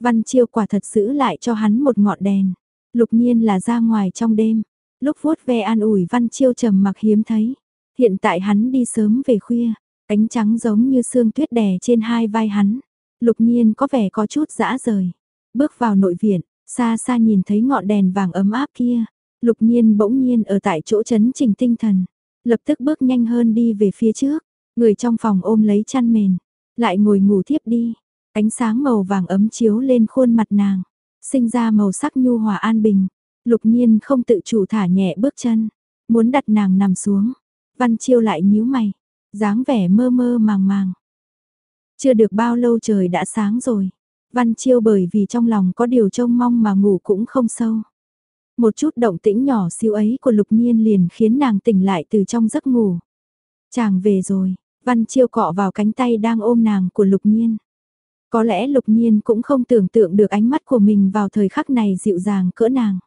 Văn chiêu quả thật giữ lại cho hắn một ngọn đèn. Lục nhiên là ra ngoài trong đêm. Lúc vuốt ve an ủi văn chiêu trầm mặc hiếm thấy. Hiện tại hắn đi sớm về khuya. Cánh trắng giống như xương tuyết đè trên hai vai hắn. Lục nhiên có vẻ có chút dã rời. Bước vào nội viện, xa xa nhìn thấy ngọn đèn vàng ấm áp kia. Lục nhiên bỗng nhiên ở tại chỗ chấn trình tinh thần, lập tức bước nhanh hơn đi về phía trước, người trong phòng ôm lấy chăn mền, lại ngồi ngủ thiếp đi, ánh sáng màu vàng ấm chiếu lên khuôn mặt nàng, sinh ra màu sắc nhu hòa an bình, lục nhiên không tự chủ thả nhẹ bước chân, muốn đặt nàng nằm xuống, văn chiêu lại nhíu mày, dáng vẻ mơ mơ màng màng. Chưa được bao lâu trời đã sáng rồi, văn chiêu bởi vì trong lòng có điều trông mong mà ngủ cũng không sâu. Một chút động tĩnh nhỏ siêu ấy của lục nhiên liền khiến nàng tỉnh lại từ trong giấc ngủ. Chàng về rồi, văn chiêu cọ vào cánh tay đang ôm nàng của lục nhiên. Có lẽ lục nhiên cũng không tưởng tượng được ánh mắt của mình vào thời khắc này dịu dàng cỡ nàng.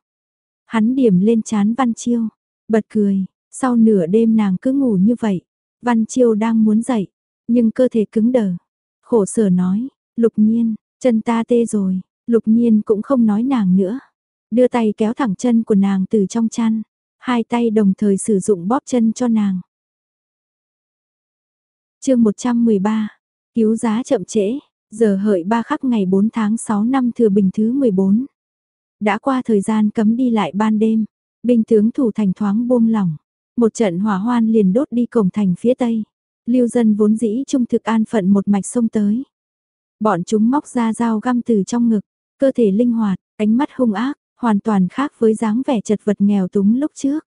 Hắn điểm lên chán văn chiêu, bật cười, sau nửa đêm nàng cứ ngủ như vậy. Văn chiêu đang muốn dậy, nhưng cơ thể cứng đờ. Khổ sở nói, lục nhiên, chân ta tê rồi, lục nhiên cũng không nói nàng nữa. Đưa tay kéo thẳng chân của nàng từ trong chăn, hai tay đồng thời sử dụng bóp chân cho nàng. chương 113, cứu giá chậm trễ, giờ hợi ba khắc ngày 4 tháng 6 năm thừa bình thứ 14. Đã qua thời gian cấm đi lại ban đêm, binh tướng thủ thành thoáng buông lỏng. Một trận hỏa hoan liền đốt đi cổng thành phía tây. Lưu dân vốn dĩ trung thực an phận một mạch sông tới. Bọn chúng móc ra dao găm từ trong ngực, cơ thể linh hoạt, ánh mắt hung ác, hoàn toàn khác với dáng vẻ chật vật nghèo túng lúc trước.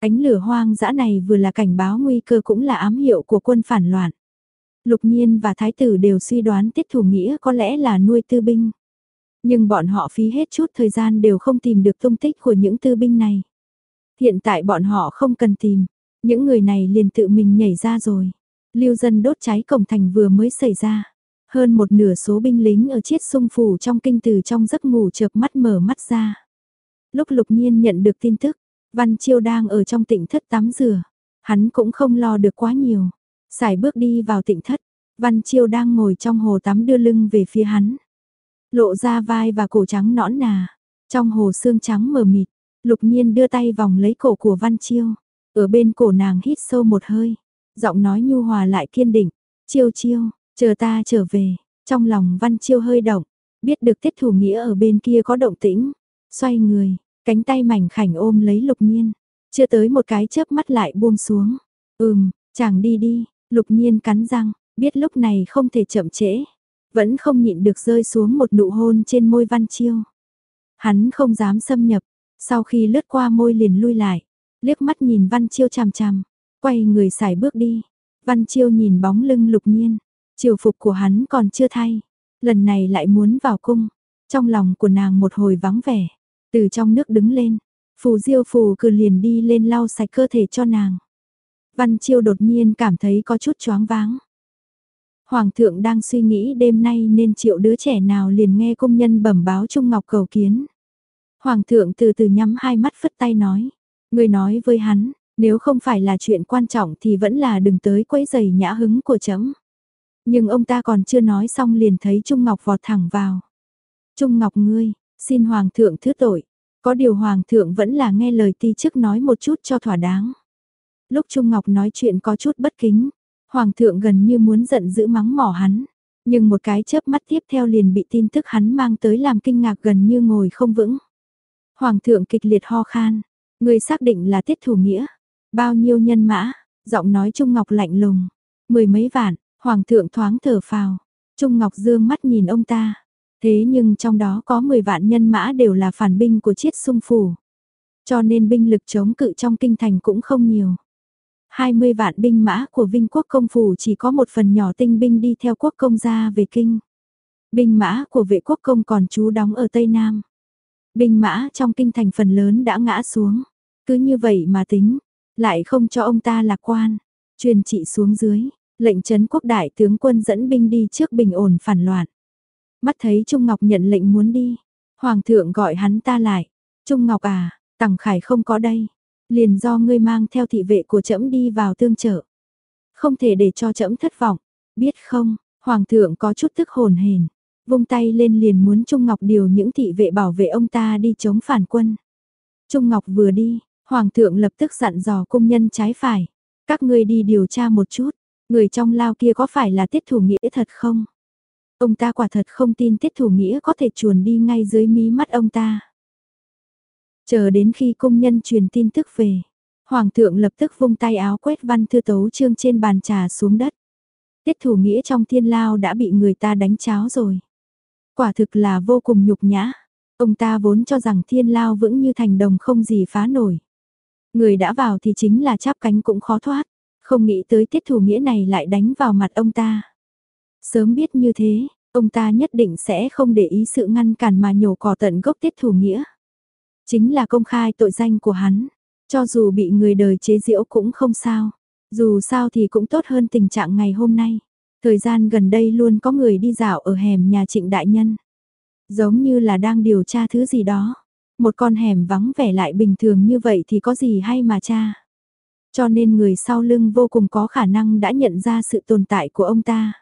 Ánh lửa hoang dã này vừa là cảnh báo nguy cơ cũng là ám hiệu của quân phản loạn. Lục Nhiên và Thái tử đều suy đoán tiết thủ nghĩa có lẽ là nuôi tư binh. Nhưng bọn họ phí hết chút thời gian đều không tìm được tung tích của những tư binh này. Hiện tại bọn họ không cần tìm, những người này liền tự mình nhảy ra rồi. Lưu dân đốt cháy cổng thành vừa mới xảy ra. Hơn một nửa số binh lính ở chiết sung phủ trong kinh từ trong giấc ngủ chợp mắt mở mắt ra. Lúc lục nhiên nhận được tin tức, Văn Chiêu đang ở trong tịnh thất tắm rửa. Hắn cũng không lo được quá nhiều. Xài bước đi vào tịnh thất, Văn Chiêu đang ngồi trong hồ tắm đưa lưng về phía hắn. Lộ ra vai và cổ trắng nõn nà. Trong hồ xương trắng mờ mịt, lục nhiên đưa tay vòng lấy cổ của Văn Chiêu. Ở bên cổ nàng hít sâu một hơi. Giọng nói nhu hòa lại kiên định. Chiêu chiêu, chờ ta trở về. Trong lòng Văn Chiêu hơi động. Biết được tiết thủ nghĩa ở bên kia có động tĩnh. Xoay người, cánh tay mảnh khảnh ôm lấy lục nhiên. Chưa tới một cái chớp mắt lại buông xuống. Ừm, chàng đi đi, lục nhiên cắn răng, biết lúc này không thể chậm trễ. Vẫn không nhịn được rơi xuống một nụ hôn trên môi Văn Chiêu. Hắn không dám xâm nhập, sau khi lướt qua môi liền lui lại, liếc mắt nhìn Văn Chiêu chằm chằm, quay người xài bước đi. Văn Chiêu nhìn bóng lưng lục nhiên, triều phục của hắn còn chưa thay, lần này lại muốn vào cung. Trong lòng của nàng một hồi vắng vẻ, từ trong nước đứng lên, phù diêu phù cử liền đi lên lau sạch cơ thể cho nàng. Văn Chiêu đột nhiên cảm thấy có chút choáng váng. Hoàng thượng đang suy nghĩ đêm nay nên triệu đứa trẻ nào liền nghe công nhân bẩm báo Trung Ngọc cầu kiến. Hoàng thượng từ từ nhắm hai mắt phất tay nói. Người nói với hắn, nếu không phải là chuyện quan trọng thì vẫn là đừng tới quấy giày nhã hứng của chấm. Nhưng ông ta còn chưa nói xong liền thấy Trung Ngọc vọt thẳng vào. Trung Ngọc ngươi, xin Hoàng thượng thứ tội. Có điều Hoàng thượng vẫn là nghe lời ti chức nói một chút cho thỏa đáng. Lúc Trung Ngọc nói chuyện có chút bất kính, Hoàng thượng gần như muốn giận dữ mắng mỏ hắn. Nhưng một cái chớp mắt tiếp theo liền bị tin tức hắn mang tới làm kinh ngạc gần như ngồi không vững. Hoàng thượng kịch liệt ho khan, người xác định là tiết thủ nghĩa. Bao nhiêu nhân mã, giọng nói Trung Ngọc lạnh lùng. Mười mấy vạn, Hoàng thượng thoáng thở phào. Trung Ngọc dương mắt nhìn ông ta. Thế nhưng trong đó có 10 vạn nhân mã đều là phản binh của chiết sung phủ. Cho nên binh lực chống cự trong kinh thành cũng không nhiều. 20 vạn binh mã của Vinh Quốc công phủ chỉ có một phần nhỏ tinh binh đi theo quốc công ra về kinh. Binh mã của vệ quốc công còn trú đóng ở Tây Nam. Binh mã trong kinh thành phần lớn đã ngã xuống. Cứ như vậy mà tính, lại không cho ông ta lạc quan. Truyền trị xuống dưới, lệnh trấn quốc đại tướng quân dẫn binh đi trước bình ổn phản loạn. Mắt thấy Trung Ngọc nhận lệnh muốn đi. Hoàng thượng gọi hắn ta lại. Trung Ngọc à, Tằng Khải không có đây. Liền do ngươi mang theo thị vệ của trẫm đi vào tương trợ. Không thể để cho trẫm thất vọng. Biết không, Hoàng thượng có chút tức hồn hền. Vung tay lên liền muốn Trung Ngọc điều những thị vệ bảo vệ ông ta đi chống phản quân. Trung Ngọc vừa đi, Hoàng thượng lập tức dặn dò cung nhân trái phải. Các ngươi đi điều tra một chút, người trong lao kia có phải là tiết thủ nghĩa thật không? Ông ta quả thật không tin tiết thủ nghĩa có thể chuồn đi ngay dưới mí mắt ông ta. Chờ đến khi công nhân truyền tin tức về, Hoàng thượng lập tức vung tay áo quét văn thư tấu trương trên bàn trà xuống đất. Tiết thủ nghĩa trong thiên lao đã bị người ta đánh cháo rồi. Quả thực là vô cùng nhục nhã. Ông ta vốn cho rằng thiên lao vững như thành đồng không gì phá nổi. Người đã vào thì chính là chắp cánh cũng khó thoát. Không nghĩ tới tiết thủ nghĩa này lại đánh vào mặt ông ta. Sớm biết như thế, ông ta nhất định sẽ không để ý sự ngăn cản mà nhổ cỏ tận gốc tiết thủ nghĩa. Chính là công khai tội danh của hắn, cho dù bị người đời chế giễu cũng không sao. Dù sao thì cũng tốt hơn tình trạng ngày hôm nay. Thời gian gần đây luôn có người đi dạo ở hẻm nhà trịnh đại nhân. Giống như là đang điều tra thứ gì đó. Một con hẻm vắng vẻ lại bình thường như vậy thì có gì hay mà cha. Cho nên người sau lưng vô cùng có khả năng đã nhận ra sự tồn tại của ông ta.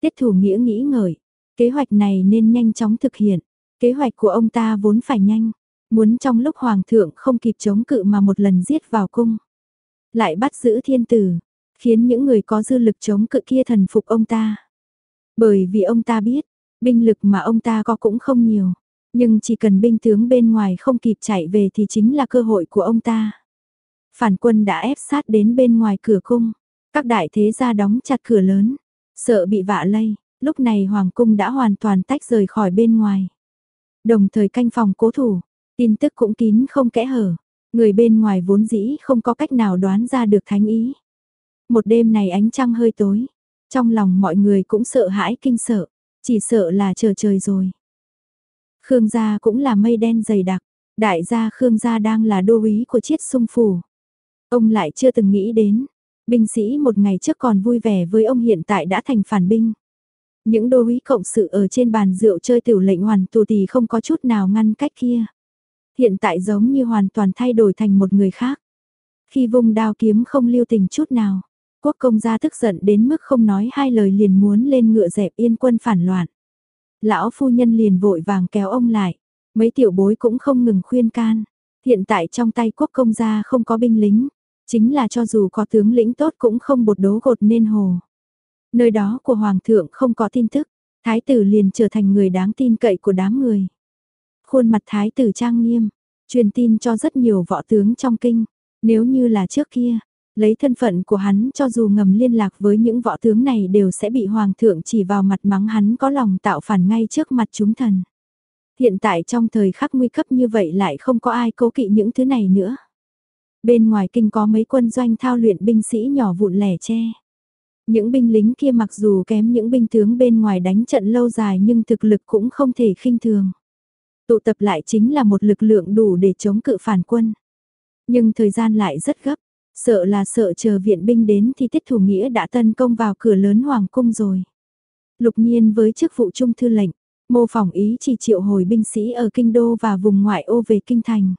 Tiết thủ nghĩa nghĩ ngợi, kế hoạch này nên nhanh chóng thực hiện. Kế hoạch của ông ta vốn phải nhanh, muốn trong lúc hoàng thượng không kịp chống cự mà một lần giết vào cung. Lại bắt giữ thiên tử, khiến những người có dư lực chống cự kia thần phục ông ta. Bởi vì ông ta biết, binh lực mà ông ta có cũng không nhiều, Nhưng chỉ cần binh tướng bên ngoài không kịp chạy về thì chính là cơ hội của ông ta. Phản quân đã ép sát đến bên ngoài cửa cung. Các đại thế gia đóng chặt cửa lớn. Sợ bị vạ lây, lúc này Hoàng cung đã hoàn toàn tách rời khỏi bên ngoài. Đồng thời canh phòng cố thủ, tin tức cũng kín không kẽ hở. Người bên ngoài vốn dĩ không có cách nào đoán ra được thánh ý. Một đêm này ánh trăng hơi tối, trong lòng mọi người cũng sợ hãi kinh sợ, chỉ sợ là chờ trời rồi. Khương gia cũng là mây đen dày đặc, đại gia Khương gia đang là đô úy của chiết sung phủ. Ông lại chưa từng nghĩ đến, binh sĩ một ngày trước còn vui vẻ với ông hiện tại đã thành phản binh. Những đô úy cộng sự ở trên bàn rượu chơi tiểu lệnh hoàn tù thì không có chút nào ngăn cách kia. Hiện tại giống như hoàn toàn thay đổi thành một người khác. Khi vung đao kiếm không lưu tình chút nào, quốc công gia tức giận đến mức không nói hai lời liền muốn lên ngựa dẹp yên quân phản loạn. Lão phu nhân liền vội vàng kéo ông lại, mấy tiểu bối cũng không ngừng khuyên can. Hiện tại trong tay quốc công gia không có binh lính, chính là cho dù có tướng lĩnh tốt cũng không bột đố gột nên hồ. Nơi đó của hoàng thượng không có tin tức, thái tử liền trở thành người đáng tin cậy của đám người. Khuôn mặt thái tử trang nghiêm, truyền tin cho rất nhiều võ tướng trong kinh, nếu như là trước kia, lấy thân phận của hắn cho dù ngầm liên lạc với những võ tướng này đều sẽ bị hoàng thượng chỉ vào mặt mắng hắn có lòng tạo phản ngay trước mặt chúng thần. Hiện tại trong thời khắc nguy cấp như vậy lại không có ai cố kỵ những thứ này nữa. Bên ngoài kinh có mấy quân doanh thao luyện binh sĩ nhỏ vụn lẻ che. Những binh lính kia mặc dù kém những binh tướng bên ngoài đánh trận lâu dài nhưng thực lực cũng không thể khinh thường. Tụ tập lại chính là một lực lượng đủ để chống cự phản quân. Nhưng thời gian lại rất gấp, sợ là sợ chờ viện binh đến thì tiết thủ nghĩa đã tấn công vào cửa lớn hoàng cung rồi. Lục nhiên với chức vụ trung thư lệnh, mô phỏng ý chỉ triệu hồi binh sĩ ở kinh đô và vùng ngoại ô về kinh thành.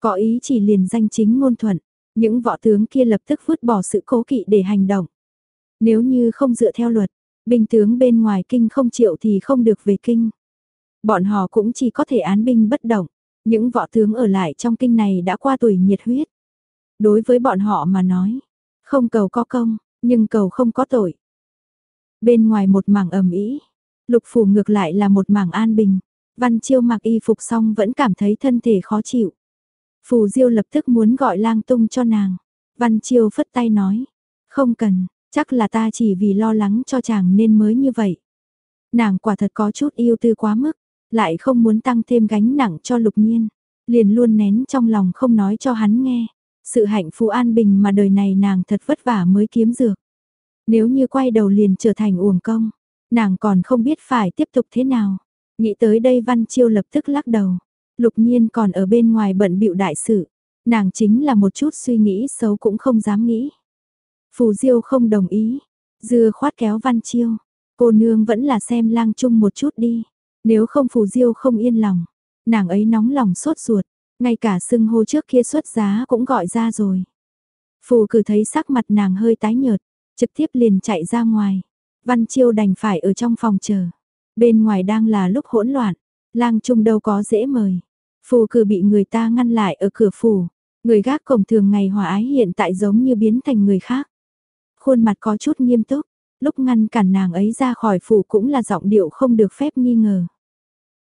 Có ý chỉ liền danh chính ngôn thuận, những võ tướng kia lập tức vứt bỏ sự cố kỵ để hành động. Nếu như không dựa theo luật, binh tướng bên ngoài kinh không chịu thì không được về kinh. Bọn họ cũng chỉ có thể án binh bất động, những võ tướng ở lại trong kinh này đã qua tuổi nhiệt huyết. Đối với bọn họ mà nói, không cầu có công, nhưng cầu không có tội. Bên ngoài một mảng ầm ĩ, lục phủ ngược lại là một mảng an bình. Văn Chiêu mặc y phục xong vẫn cảm thấy thân thể khó chịu. Phù Diêu lập tức muốn gọi lang tung cho nàng. Văn Chiêu phất tay nói, không cần, chắc là ta chỉ vì lo lắng cho chàng nên mới như vậy. Nàng quả thật có chút yêu tư quá mức, lại không muốn tăng thêm gánh nặng cho lục nhiên, liền luôn nén trong lòng không nói cho hắn nghe. Sự hạnh phúc an bình mà đời này nàng thật vất vả mới kiếm dược. Nếu như quay đầu liền trở thành uổng công, nàng còn không biết phải tiếp tục thế nào. Nghĩ tới đây Văn Chiêu lập tức lắc đầu. Lục nhiên còn ở bên ngoài bận bịu đại sự. Nàng chính là một chút suy nghĩ xấu cũng không dám nghĩ. Phù Diêu không đồng ý. Dưa khoát kéo Văn Chiêu. Cô nương vẫn là xem lang chung một chút đi. Nếu không Phù Diêu không yên lòng. Nàng ấy nóng lòng sốt ruột. Ngay cả sưng hô trước kia xuất giá cũng gọi ra rồi. Phù cử thấy sắc mặt nàng hơi tái nhợt. Trực tiếp liền chạy ra ngoài. Văn Chiêu đành phải ở trong phòng chờ. Bên ngoài đang là lúc hỗn loạn. Lang trung đâu có dễ mời. Phù cử bị người ta ngăn lại ở cửa phủ. Người gác cổng thường ngày hòa ái hiện tại giống như biến thành người khác. Khuôn mặt có chút nghiêm túc, lúc ngăn cản nàng ấy ra khỏi phủ cũng là giọng điệu không được phép nghi ngờ.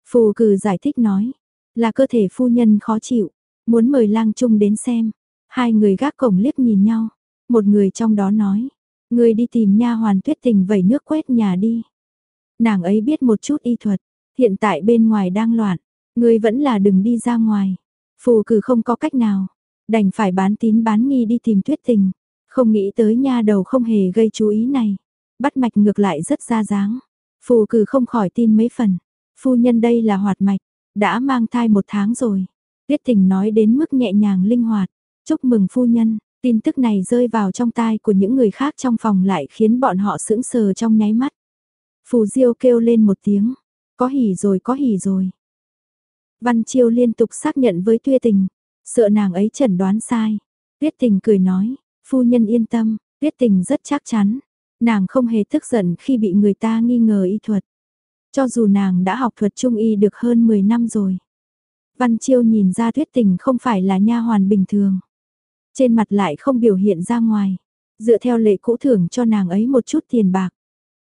Phù cử giải thích nói, là cơ thể phu nhân khó chịu, muốn mời lang trung đến xem. Hai người gác cổng liếc nhìn nhau, một người trong đó nói, người đi tìm nha hoàn tuyết tình vẩy nước quét nhà đi. Nàng ấy biết một chút y thuật, hiện tại bên ngoài đang loạn, ngươi vẫn là đừng đi ra ngoài. Phù cử không có cách nào, đành phải bán tín bán nghi đi tìm tuyết tình. Không nghĩ tới nha đầu không hề gây chú ý này. Bắt mạch ngược lại rất ra dáng. Phù cử không khỏi tin mấy phần. Phu nhân đây là hoạt mạch, đã mang thai một tháng rồi. Tuyết tình nói đến mức nhẹ nhàng linh hoạt. Chúc mừng phu nhân, tin tức này rơi vào trong tai của những người khác trong phòng lại khiến bọn họ sững sờ trong nháy mắt. Phù Diêu kêu lên một tiếng, có hỉ rồi có hỉ rồi. Văn Chiêu liên tục xác nhận với Tuyết Tình, sợ nàng ấy chẩn đoán sai. Tuyết Tình cười nói, phu nhân yên tâm, Tuyết Tình rất chắc chắn, nàng không hề tức giận khi bị người ta nghi ngờ y thuật. Cho dù nàng đã học thuật trung y được hơn 10 năm rồi. Văn Chiêu nhìn ra Tuyết Tình không phải là nha hoàn bình thường. Trên mặt lại không biểu hiện ra ngoài, dựa theo lệ cũ thưởng cho nàng ấy một chút tiền bạc.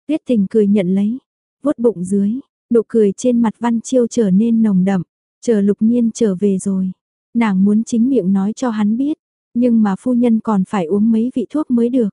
Tuyết Tình cười nhận lấy, vuốt bụng dưới, Nụ cười trên mặt Văn Chiêu trở nên nồng đậm, chờ lục nhiên trở về rồi. Nàng muốn chính miệng nói cho hắn biết, nhưng mà phu nhân còn phải uống mấy vị thuốc mới được.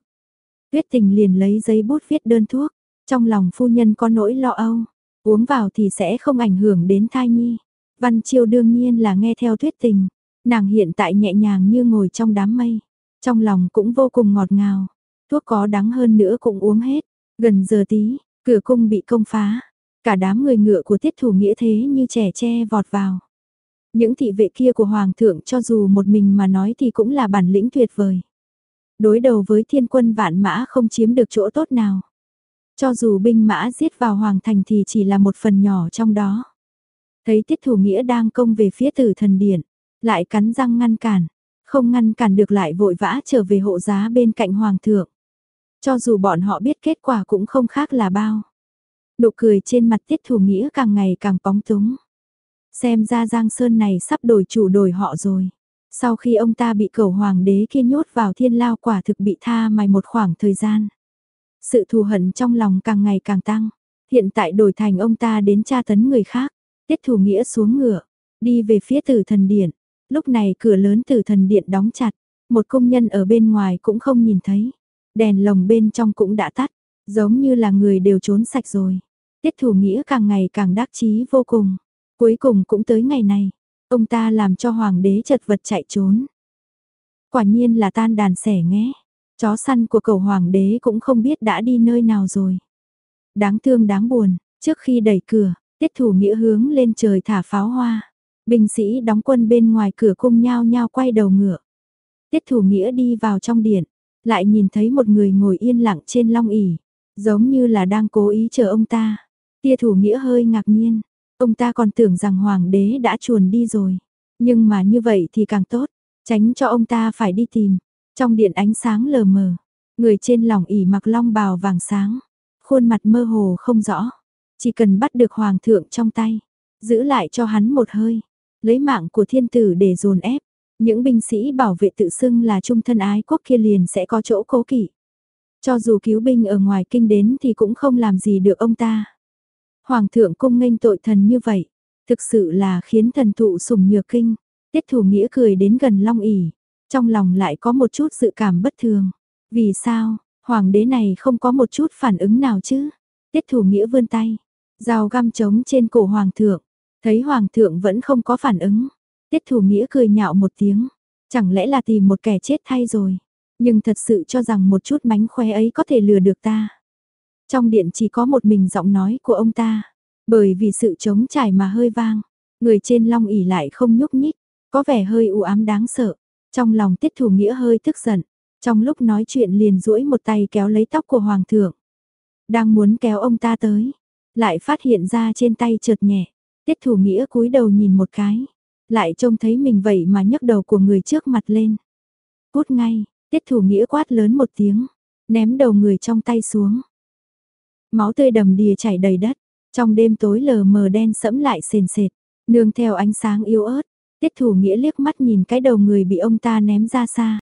Tuyết tình liền lấy giấy bút viết đơn thuốc, trong lòng phu nhân có nỗi lo âu, uống vào thì sẽ không ảnh hưởng đến thai nhi. Văn Chiêu đương nhiên là nghe theo tuyết tình, nàng hiện tại nhẹ nhàng như ngồi trong đám mây, trong lòng cũng vô cùng ngọt ngào, thuốc có đắng hơn nữa cũng uống hết, gần giờ tí, cửa cung bị công phá, cả đám người ngựa của tiết thủ nghĩa thế như trẻ tre vọt vào. Những thị vệ kia của Hoàng thượng cho dù một mình mà nói thì cũng là bản lĩnh tuyệt vời. Đối đầu với thiên quân vạn mã không chiếm được chỗ tốt nào. Cho dù binh mã giết vào Hoàng thành thì chỉ là một phần nhỏ trong đó. Thấy tiết thủ nghĩa đang công về phía tử thần điện, lại cắn răng ngăn cản, không ngăn cản được lại vội vã trở về hộ giá bên cạnh Hoàng thượng. Cho dù bọn họ biết kết quả cũng không khác là bao. Nụ cười trên mặt tiết thủ nghĩa càng ngày càng bóng túng. Xem ra Giang Sơn này sắp đổi chủ đổi họ rồi. Sau khi ông ta bị cầu hoàng đế kia nhốt vào thiên lao quả thực bị tha mày một khoảng thời gian. Sự thù hận trong lòng càng ngày càng tăng. Hiện tại đổi thành ông ta đến tra tấn người khác. Tiết thủ nghĩa xuống ngựa, đi về phía tử thần điện. Lúc này cửa lớn tử thần điện đóng chặt. Một công nhân ở bên ngoài cũng không nhìn thấy. Đèn lồng bên trong cũng đã tắt. Giống như là người đều trốn sạch rồi. Tiết thủ nghĩa càng ngày càng đắc chí vô cùng. Cuối cùng cũng tới ngày này, ông ta làm cho hoàng đế chật vật chạy trốn. Quả nhiên là tan đàn sẻ nghe, chó săn của cầu hoàng đế cũng không biết đã đi nơi nào rồi. Đáng thương đáng buồn, trước khi đẩy cửa, tiết thủ nghĩa hướng lên trời thả pháo hoa. Binh sĩ đóng quân bên ngoài cửa cung nhao nhao quay đầu ngựa. Tiết thủ nghĩa đi vào trong điện, lại nhìn thấy một người ngồi yên lặng trên long ỷ giống như là đang cố ý chờ ông ta. Tia thủ nghĩa hơi ngạc nhiên, Ông ta còn tưởng rằng hoàng đế đã chuồn đi rồi. Nhưng mà như vậy thì càng tốt, tránh cho ông ta phải đi tìm. Trong điện ánh sáng lờ mờ, người trên lòng ỉ mặc long bào vàng sáng, khuôn mặt mơ hồ không rõ. Chỉ cần bắt được hoàng thượng trong tay, giữ lại cho hắn một hơi, lấy mạng của thiên tử để dồn ép. Những binh sĩ bảo vệ tự xưng là trung thân ái quốc kia liền sẽ có chỗ cố kỵ. Cho dù cứu binh ở ngoài kinh đến thì cũng không làm gì được ông ta. Hoàng thượng cung nghênh tội thần như vậy, thực sự là khiến thần thụ sùng nhược kinh. Tiết thủ nghĩa cười đến gần long ỉ, trong lòng lại có một chút dự cảm bất thường. Vì sao, hoàng đế này không có một chút phản ứng nào chứ? Tiết thủ nghĩa vươn tay, dao găm trống trên cổ hoàng thượng, thấy hoàng thượng vẫn không có phản ứng. Tiết thủ nghĩa cười nhạo một tiếng, chẳng lẽ là tìm một kẻ chết thay rồi, nhưng thật sự cho rằng một chút mánh khóe ấy có thể lừa được ta. Trong điện chỉ có một mình giọng nói của ông ta, bởi vì sự trống trải mà hơi vang, người trên long ỉ lại không nhúc nhích, có vẻ hơi u ám đáng sợ. Trong lòng tiết thủ nghĩa hơi tức giận, trong lúc nói chuyện liền duỗi một tay kéo lấy tóc của hoàng thượng. Đang muốn kéo ông ta tới, lại phát hiện ra trên tay trượt nhẹ, tiết thủ nghĩa cúi đầu nhìn một cái, lại trông thấy mình vậy mà nhấc đầu của người trước mặt lên. Cút ngay, tiết thủ nghĩa quát lớn một tiếng, ném đầu người trong tay xuống. Máu tươi đầm đìa chảy đầy đất, trong đêm tối lờ mờ đen sẫm lại sền sệt, nương theo ánh sáng yếu ớt, tiết thủ nghĩa liếc mắt nhìn cái đầu người bị ông ta ném ra xa.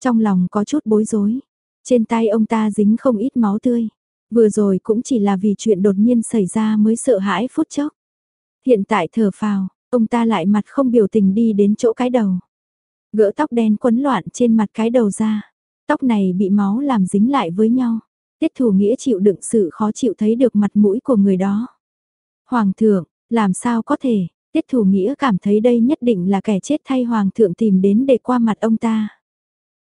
Trong lòng có chút bối rối, trên tay ông ta dính không ít máu tươi, vừa rồi cũng chỉ là vì chuyện đột nhiên xảy ra mới sợ hãi phút chốc. Hiện tại thở phào, ông ta lại mặt không biểu tình đi đến chỗ cái đầu. Gỡ tóc đen quấn loạn trên mặt cái đầu ra, tóc này bị máu làm dính lại với nhau. Tiết thủ nghĩa chịu đựng sự khó chịu thấy được mặt mũi của người đó. Hoàng thượng, làm sao có thể, tiết thủ nghĩa cảm thấy đây nhất định là kẻ chết thay hoàng thượng tìm đến để qua mặt ông ta.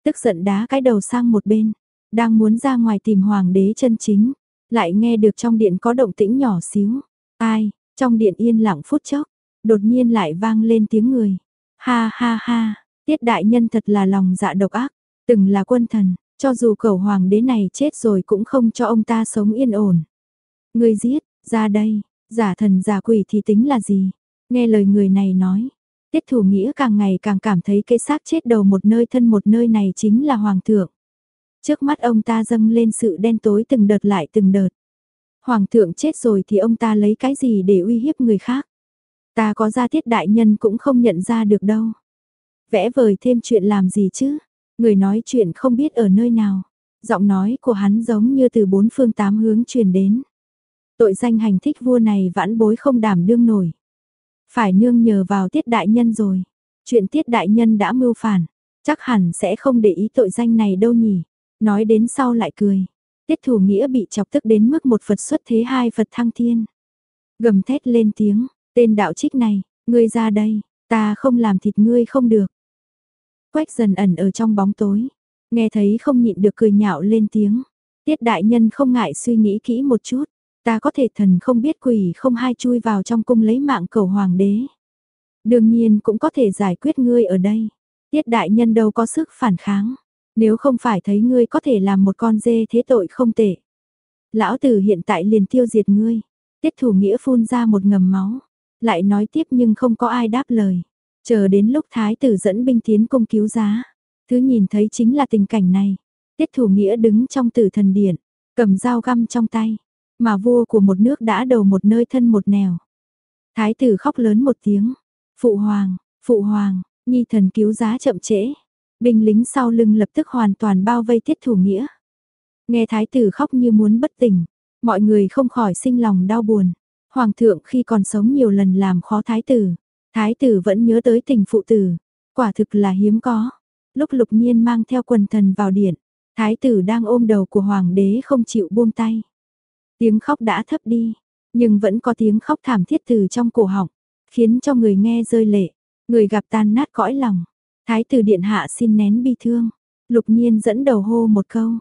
Tức giận đá cái đầu sang một bên, đang muốn ra ngoài tìm hoàng đế chân chính, lại nghe được trong điện có động tĩnh nhỏ xíu. Ai, trong điện yên lặng phút chốc, đột nhiên lại vang lên tiếng người. Ha ha ha, tiết đại nhân thật là lòng dạ độc ác, từng là quân thần, cho dù cầu hoàng đế này chết rồi cũng không cho ông ta sống yên ổn. Người giết, ra đây, giả thần giả quỷ thì tính là gì? Nghe lời người này nói, tiết thủ nghĩa càng ngày càng cảm thấy cái xác chết đầu một nơi thân một nơi này chính là hoàng thượng. Trước mắt ông ta dâng lên sự đen tối từng đợt lại từng đợt. Hoàng thượng chết rồi thì ông ta lấy cái gì để uy hiếp người khác? Ta có ra tiết đại nhân cũng không nhận ra được đâu. Vẽ vời thêm chuyện làm gì chứ? Người nói chuyện không biết ở nơi nào. Giọng nói của hắn giống như từ bốn phương tám hướng truyền đến. Tội danh hành thích vua này vãn bối không đảm đương nổi. Phải nương nhờ vào tiết đại nhân rồi. Chuyện tiết đại nhân đã mưu phản, chắc hẳn sẽ không để ý tội danh này đâu nhỉ. Nói đến sau lại cười. Tiết thủ nghĩa bị chọc tức đến mức một Phật xuất thế hai Phật thăng thiên. Gầm thét lên tiếng, tên đạo trích này, ngươi ra đây, ta không làm thịt ngươi không được. Quách dần ẩn ở trong bóng tối, nghe thấy không nhịn được cười nhạo lên tiếng. Tiết đại nhân không ngại suy nghĩ kỹ một chút, ta có thể thần không biết quỷ không hai chui vào trong cung lấy mạng cầu hoàng đế. Đương nhiên cũng có thể giải quyết ngươi ở đây. Tiết đại nhân đâu có sức phản kháng. Nếu không phải thấy ngươi có thể làm một con dê thế tội không tệ. Lão tử hiện tại liền tiêu diệt ngươi. Tiết thủ nghĩa phun ra một ngầm máu. Lại nói tiếp nhưng không có ai đáp lời. Chờ đến lúc thái tử dẫn binh tiến công cứu giá. Thứ nhìn thấy chính là tình cảnh này. Tiết thủ nghĩa đứng trong tử thần điện. Cầm dao găm trong tay. Mà vua của một nước đã đầu một nơi thân một nẻo. Thái tử khóc lớn một tiếng. Phụ hoàng, phụ hoàng, nhi thần cứu giá chậm trễ. Binh lính sau lưng lập tức hoàn toàn bao vây tiết thủ nghĩa. Nghe thái tử khóc như muốn bất tỉnh, mọi người không khỏi sinh lòng đau buồn. Hoàng thượng khi còn sống nhiều lần làm khó thái tử, thái tử vẫn nhớ tới tình phụ tử, quả thực là hiếm có. Lúc lục nhiên mang theo quần thần vào điện, thái tử đang ôm đầu của hoàng đế không chịu buông tay. Tiếng khóc đã thấp đi, nhưng vẫn có tiếng khóc thảm thiết từ trong cổ họng, khiến cho người nghe rơi lệ, người gặp tan nát cõi lòng. Thái tử điện hạ xin nén bi thương. Lục nhiên dẫn đầu hô một câu.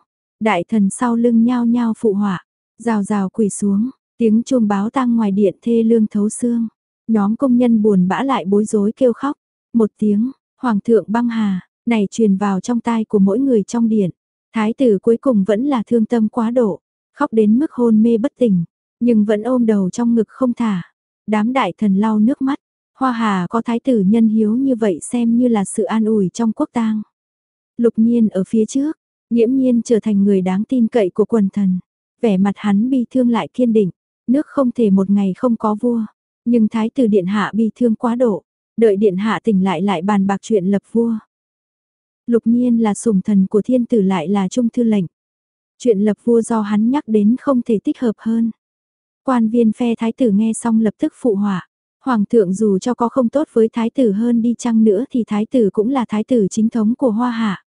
Đại thần sau lưng nhao nhao phụ họa. Rào rào quỳ xuống. Tiếng chuông báo tang ngoài điện thê lương thấu xương. Nhóm công nhân buồn bã lại bối rối kêu khóc. Một tiếng, hoàng thượng băng hà, này truyền vào trong tai của mỗi người trong điện. Thái tử cuối cùng vẫn là thương tâm quá độ, khóc đến mức hôn mê bất tỉnh, nhưng vẫn ôm đầu trong ngực không thả. Đám đại thần lau nước mắt, Hoa Hà có thái tử nhân hiếu như vậy xem như là sự an ủi trong quốc tang. Lục nhiên ở phía trước, nghiễm nhiên trở thành người đáng tin cậy của quần thần. Vẻ mặt hắn bi thương lại kiên định, nước không thể một ngày không có vua. Nhưng thái tử điện hạ bi thương quá độ, đợi điện hạ tỉnh lại lại bàn bạc chuyện lập vua. Lục nhiên là sùng thần của thiên tử lại là trung thư lệnh. Chuyện lập vua do hắn nhắc đến không thể tích hợp hơn. Quan viên phe thái tử nghe xong lập tức phụ họa. Hoàng thượng dù cho có không tốt với thái tử hơn đi chăng nữa thì thái tử cũng là thái tử chính thống của hoa hạ.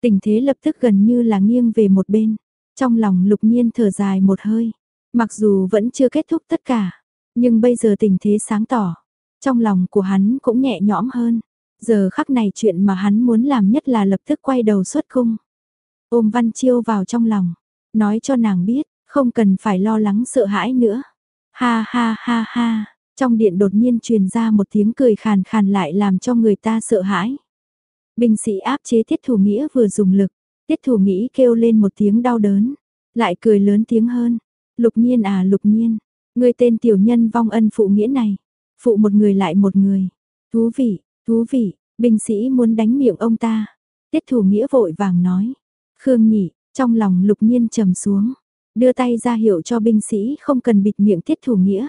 Tình thế lập tức gần như là nghiêng về một bên. Trong lòng lục nhiên thở dài một hơi. Mặc dù vẫn chưa kết thúc tất cả. Nhưng bây giờ tình thế sáng tỏ. Trong lòng của hắn cũng nhẹ nhõm hơn. Giờ khắc này chuyện mà hắn muốn làm nhất là lập tức quay đầu xuất cung. Ôm Văn Chiêu vào trong lòng. Nói cho nàng biết, không cần phải lo lắng sợ hãi nữa. Ha ha ha ha, trong điện đột nhiên truyền ra một tiếng cười khàn khàn lại làm cho người ta sợ hãi. Binh sĩ áp chế tiết thủ nghĩa vừa dùng lực, tiết thủ nghĩ kêu lên một tiếng đau đớn, lại cười lớn tiếng hơn. Lục nhiên à lục nhiên, người tên tiểu nhân vong ân phụ nghĩa này, phụ một người lại một người. Thú vị, thú vị, binh sĩ muốn đánh miệng ông ta. Tiết thủ nghĩa vội vàng nói. Khương nhị, trong lòng lục nhiên trầm xuống, đưa tay ra hiệu cho binh sĩ không cần bịt miệng tiết thủ nghĩa.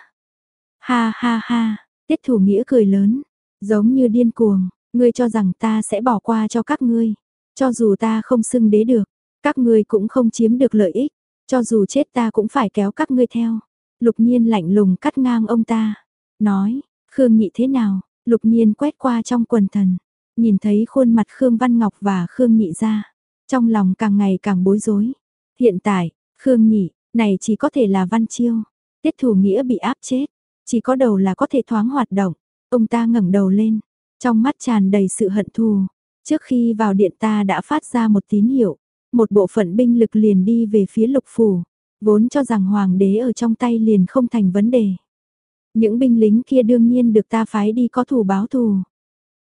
Ha ha ha, tiết thủ nghĩa cười lớn, giống như điên cuồng, ngươi cho rằng ta sẽ bỏ qua cho các ngươi. Cho dù ta không xưng đế được, các ngươi cũng không chiếm được lợi ích, cho dù chết ta cũng phải kéo các ngươi theo. Lục nhiên lạnh lùng cắt ngang ông ta, nói, Khương nhị thế nào, lục nhiên quét qua trong quần thần, nhìn thấy khuôn mặt Khương Văn Ngọc và Khương nhị ra, trong lòng càng ngày càng bối rối. Hiện tại, Khương nhị, này chỉ có thể là Văn Chiêu, tiết thủ nghĩa bị áp chết, chỉ có đầu là có thể thoáng hoạt động. Ông ta ngẩng đầu lên, trong mắt tràn đầy sự hận thù. Trước khi vào điện ta đã phát ra một tín hiệu, một bộ phận binh lực liền đi về phía lục phủ, vốn cho rằng hoàng đế ở trong tay liền không thành vấn đề. Những binh lính kia đương nhiên được ta phái đi có thù báo thù.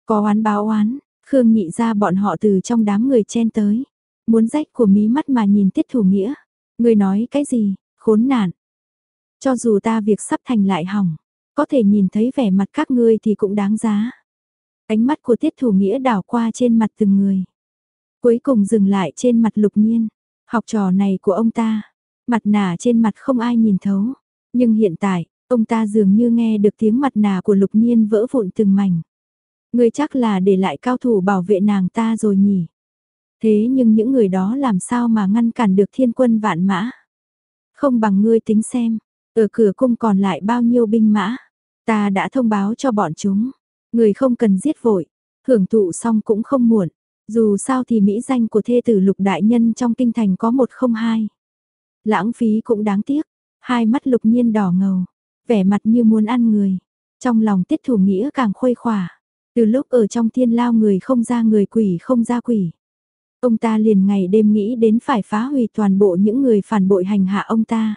Có oán báo oán, Khương nhị ra bọn họ từ trong đám người chen tới. Muốn rách của mí mắt mà nhìn tiết thủ nghĩa. Người nói cái gì, khốn nạn, cho dù ta việc sắp thành lại hỏng, có thể nhìn thấy vẻ mặt các ngươi thì cũng đáng giá. Ánh mắt của tiết thủ nghĩa đảo qua trên mặt từng người. Cuối cùng dừng lại trên mặt lục nhiên. Học trò này của ông ta, mặt nạ trên mặt không ai nhìn thấu. Nhưng hiện tại, ông ta dường như nghe được tiếng mặt nạ của lục nhiên vỡ vụn từng mảnh. Người chắc là để lại cao thủ bảo vệ nàng ta rồi nhỉ. Thế nhưng những người đó làm sao mà ngăn cản được thiên quân vạn mã? Không bằng ngươi tính xem, Ở cửa cung còn lại bao nhiêu binh mã? Ta đã thông báo cho bọn chúng. Người không cần giết vội. Hưởng thụ xong cũng không muộn. Dù sao thì mỹ danh của thê tử lục đại nhân trong kinh thành có một không hai. Lãng phí cũng đáng tiếc. Hai mắt lục nhiên đỏ ngầu. Vẻ mặt như muốn ăn người. Trong lòng tiết thủ nghĩa càng khuây khỏa. Từ lúc ở trong thiên lao người không ra người quỷ không ra quỷ. Ông ta liền ngày đêm nghĩ đến phải phá hủy toàn bộ những người phản bội hành hạ ông ta.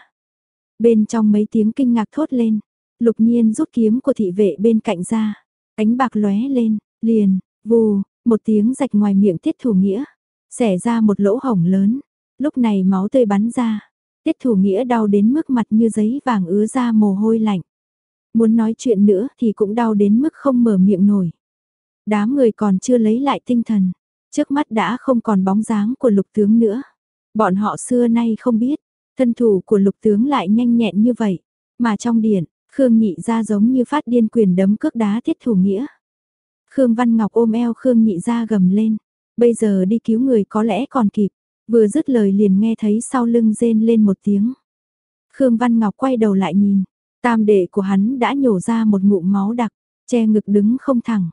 Bên trong mấy tiếng kinh ngạc thốt lên, lục nhiên rút kiếm của thị vệ bên cạnh ra, ánh bạc lóe lên, liền, vù, một tiếng rạch ngoài miệng tiết thủ nghĩa, xẻ ra một lỗ hổng lớn, lúc này máu tươi bắn ra, tiết thủ nghĩa đau đến mức mặt như giấy vàng ứa ra mồ hôi lạnh. Muốn nói chuyện nữa thì cũng đau đến mức không mở miệng nổi. Đám người còn chưa lấy lại tinh thần, trước mắt đã không còn bóng dáng của lục tướng nữa. Bọn họ xưa nay không biết, thân thủ của lục tướng lại nhanh nhẹn như vậy, mà trong điện, Khương Nhị ra giống như phát điên quyền đấm cước đá tiết thủ nghĩa. Khương Văn Ngọc ôm eo Khương Nhị ra gầm lên, bây giờ đi cứu người có lẽ còn kịp, vừa dứt lời liền nghe thấy sau lưng rên lên một tiếng. Khương Văn Ngọc quay đầu lại nhìn, tam đệ của hắn đã nhổ ra một ngụm máu đặc, che ngực đứng không thẳng,